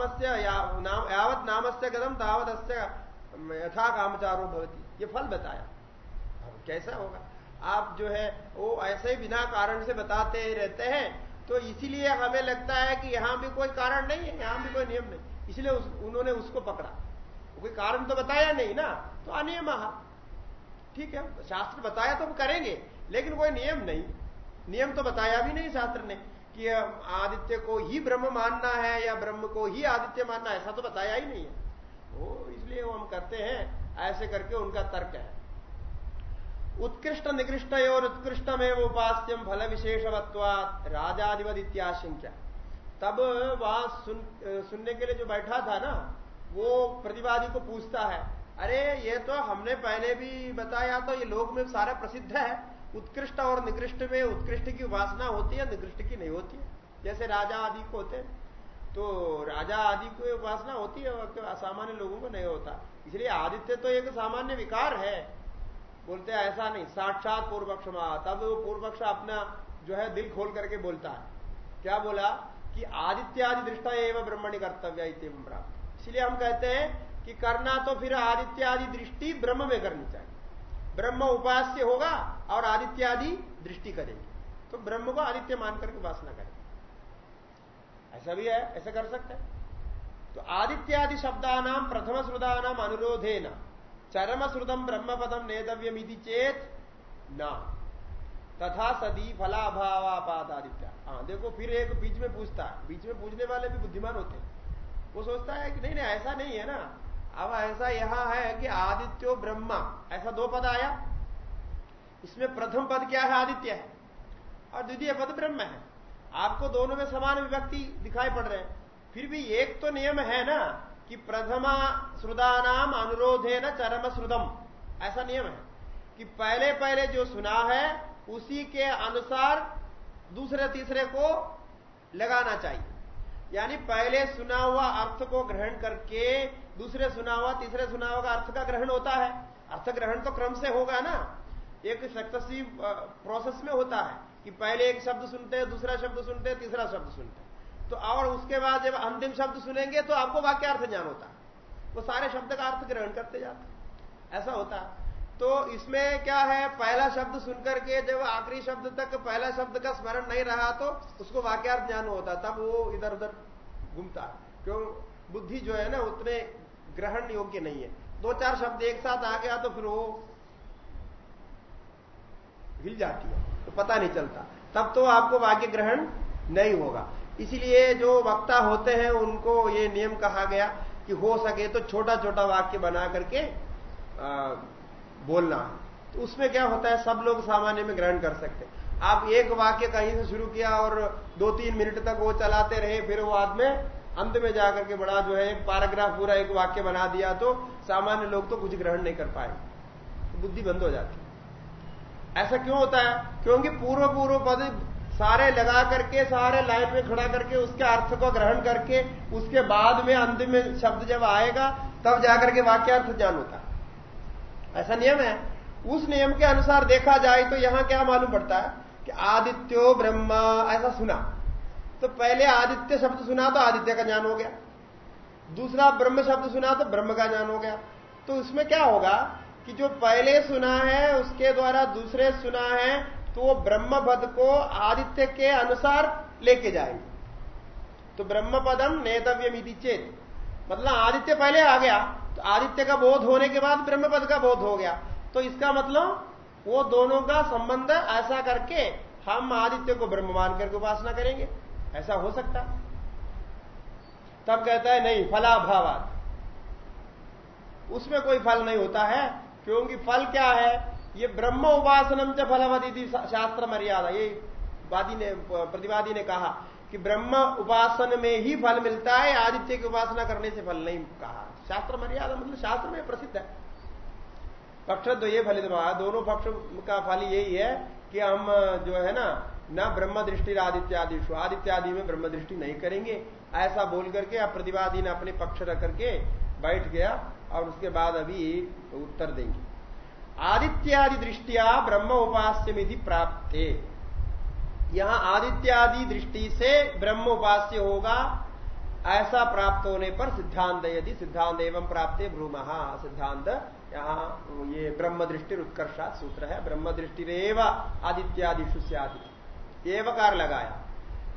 यावत नामस्य कदम तावत यथा कामचारो भवती। ये फल बताया। अब कैसा होगा? आप जो है वो ऐसे ही बिना कारण से बताते रहते हैं तो इसीलिए हमें लगता है कि यहाँ भी कोई कारण नहीं है यहाँ भी कोई नियम नहीं। इसलिए उस, उन्होंने उसको पकड़ा। कोई कारण तो बताया नहीं ना तो अनियम ठीक है शास्त्र बताया तो हम करेंगे लेकिन कोई नियम नहीं। नियम तो बताया भी नहीं शास्त्र ने। कि आदित्य को ही ब्रह्म मानना है या ब्रह्म को ही आदित्य मानना है? ऐसा तो बताया ही नहीं है। वो इसलिए वो हम करते हैं ऐसे करके उनका तर्क है। उत्कृष्ट निकृष्ट और उत्कृष्टमें उपास्यम फल विशेषवत्वात राजाधिपत इत्याशंक्या। तब वहाँ सुन, सुनने के लिए जो बैठा था ना वो प्रतिवादी को पूछता है अरे ये तो हमने पहले भी बताया तो ये लोक में सारा प्रसिद्ध है। उत्कृष्ट और निकृष्ट में उत्कृष्ट की उपासना होती है, निकृष्ट की नहीं होती है। जैसे राजा आदि को होते हैं तो राजा आदि को उपासना होती है असामान्य लोगों को नहीं होता। इसलिए आदित्य तो एक सामान्य विकार है। बोलते हैं, ऐसा नहीं, साक्षात पूर्व पक्ष तब वो पूर्व पक्ष अपना जो है, दिल खोल करके बोलता है। क्या बोला? कि आदित्यादि दृष्टा एवं ब्रह्मणि कर्तव्य इसलिए हम कहते हैं कि करना तो फिर आदित्यादि दृष्टि ब्रह्म में करनी चाहिए। ब्रह्म उपास्य होगा और आदित्यादि दृष्टि करेंगे। तो ब्रह्म को आदित्य मानकर के उपासना करेंगे। ऐसा भी है, ऐसा कर सकते हैं। तो आदित्यादि शब्दानाम, प्रथम श्रुदानाम अनुरोधे न चरम श्रुतम ब्रह्म पदम नेतव्यम चेत न। तथा सदी फलाभावापात आदित्य हाँ देखो, फिर एक बीच में पूछता है। बीच में पूछने वाले भी बुद्धिमान होते हैं। वो सोचता है कि नहीं नहीं, ऐसा नहीं है ना। अब ऐसा यहाँ है कि आदित्यो ब्रह्मा, ऐसा दो पद आया। इसमें प्रथम पद क्या है? आदित्य है और द्वितीय पद ब्रह्म है। आपको दोनों में समान विभक्ति दिखाई पड़ रहे हैं। फिर भी एक तो नियम है ना कि प्रथमा श्रुदानाम अनुरोधे न चरम श्रुदम ऐसा नियम है कि पहले पहले जो सुना है, उसी के अनुसार दूसरे तीसरे को लगाना चाहिए। यानी पहले सुना हुआ अर्थ को ग्रहण करके दूसरे सुना हुआ तीसरे सुना हुआ का अर्थ का ग्रहण होता है। अर्थ ग्रहण तो क्रम से होगा ना। एक सक्सेसिव प्रोसेस में होता है कि पहले एक शब्द सुनते हैं, दूसरा शब्द सुनते हैं, तीसरा शब्द सुनते हैं। तो और उसके बाद जब अंतिम शब्द सुनेंगे तो आपको वाक्यार्थ ज्ञान होता है। वो सारे शब्द का अर्थ ग्रहण करते जाते ऐसा होता तो इसमें क्या है? पहला शब्द सुनकर के जब आखिरी शब्द तक पहला शब्द का स्मरण नहीं रहा तो उसको वाक्यार्थ ज्ञान होता तब वो इधर उधर घूमता क्यों? बुद्धि जो है ना, उतने ग्रहण योग्य नहीं है। दो चार शब्द एक साथ आ गया तो फिर वो हिल जाती है तो पता नहीं चलता। तब तो आपको वाक्य ग्रहण नहीं होगा। इसलिए जो वक्ता होते हैं उनको ये नियम कहा गया कि हो सके तो छोटा छोटा वाक्य बना करके आ, बोलना। तो उसमें क्या होता है सब लोग सामान्य में ग्रहण कर सकते हैं। आप एक वाक्य कहीं से शुरू किया और दो तीन मिनट तक वो चलाते रहे फिर वो बाद में अंत में जाकर के बड़ा जो है, एक पैराग्राफ पूरा एक वाक्य बना दिया तो सामान्य लोग तो कुछ ग्रहण नहीं कर पाएँगे तो बुद्धि बंद हो जाती। ऐसा क्यों होता है? क्योंकि पूर्व पूर्व पद सारे लगा करके, सारे लाइन में खड़ा करके, उसके अर्थ को ग्रहण करके, उसके बाद में अंत में शब्द जब आएगा, तब जाकर के वाक्यार्थ ज्ञान होता है। ऐसा नियम है। उस नियम के अनुसार देखा जाए तो यहाँ क्या मालूम पड़ता है कि आदित्यो ब्रह्मा, ऐसा सुना। तो पहले आदित्य शब्द सुना तो आदित्य का ज्ञान हो गया। दूसरा ब्रह्म शब्द सुना तो ब्रह्म का ज्ञान हो गया। तो उसमें क्या होगा कि जो पहले सुना है, उसके द्वारा दूसरे सुना है तो वो ब्रह्म पद को आदित्य के अनुसार लेके जाएँगे। तो ब्रह्म पदम नेतव्य चेत। मतलब आदित्य पहले आ गया तो आदित्य का बोध होने के बाद ब्रह्म पद का बोध हो गया। तो इसका मतलब वो दोनों का संबंध ऐसा करके हम आदित्य को ब्रह्म मान करके उपासना करेंगे। ऐसा हो सकता। तब कहता है, नहीं, फलाभावात। उसमें कोई फल नहीं होता है, क्योंकि फल क्या है? ये ब्रह्म उपासनम च फलवदी शास्त्र मर्यादा। ये वादी ने, प्रतिवादी ने कहा कि ब्रह्म उपासन में ही फल मिलता है, आदित्य की उपासना करने से फल नहीं कहा। शास्त्र मर्यादा मतलब शास्त्र में प्रसिद्ध है। पक्ष तो ये फलित दोनों पक्ष का फल यही है कि हम, जो है ना न ब्रह्म दृष्टि आदित्यादिशु आदित्यादि में ब्रह्म दृष्टि नहीं करेंगे। ऐसा बोल करके अब प्रतिवादी ने अपने पक्ष रख करके बैठ गया और उसके बाद अभी उत्तर देंगे। आदित्यादि दृष्टिया ब्रह्म उपास्य मिधि प्राप्त। यहाँ आदित्यादि दृष्टि से ब्रह्म उपास्य होगा, ऐसा प्राप्त होने पर सिद्धांत यदि, सिद्धांत एवं प्राप्त ब्रूमहा सिद्धांत, यहाँ ये ब्रह्म दृष्टि उत्कर्षा सूत्र है। ब्रह्म दृष्टि रेव आदित्यादिशु से आदि एवकार लगाया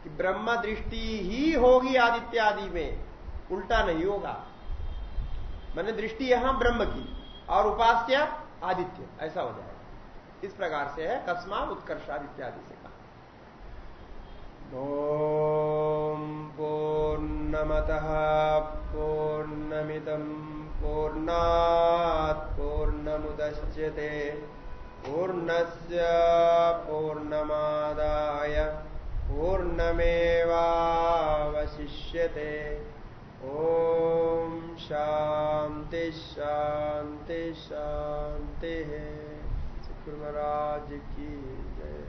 कि ब्रह्म दृष्टि ही होगी आदित्यादि में। उल्टा नहीं होगा। मैंने दृष्टि यहाँ ब्रह्म की और उपास्य आदित्य। ऐसा हो जाएगा। इस प्रकार से है कस्मा उत्कर्षादित्यादि से कहा। पूर्णमतः पूर्णमिदम् पूर्णात् पूर्णमुदश्यते पूर्णस्य पूर्णमादाय पूर्णमेवावशिष्यते। ॐ शान्ति शान्ति शान्तिः। शुक्रमराज की जय।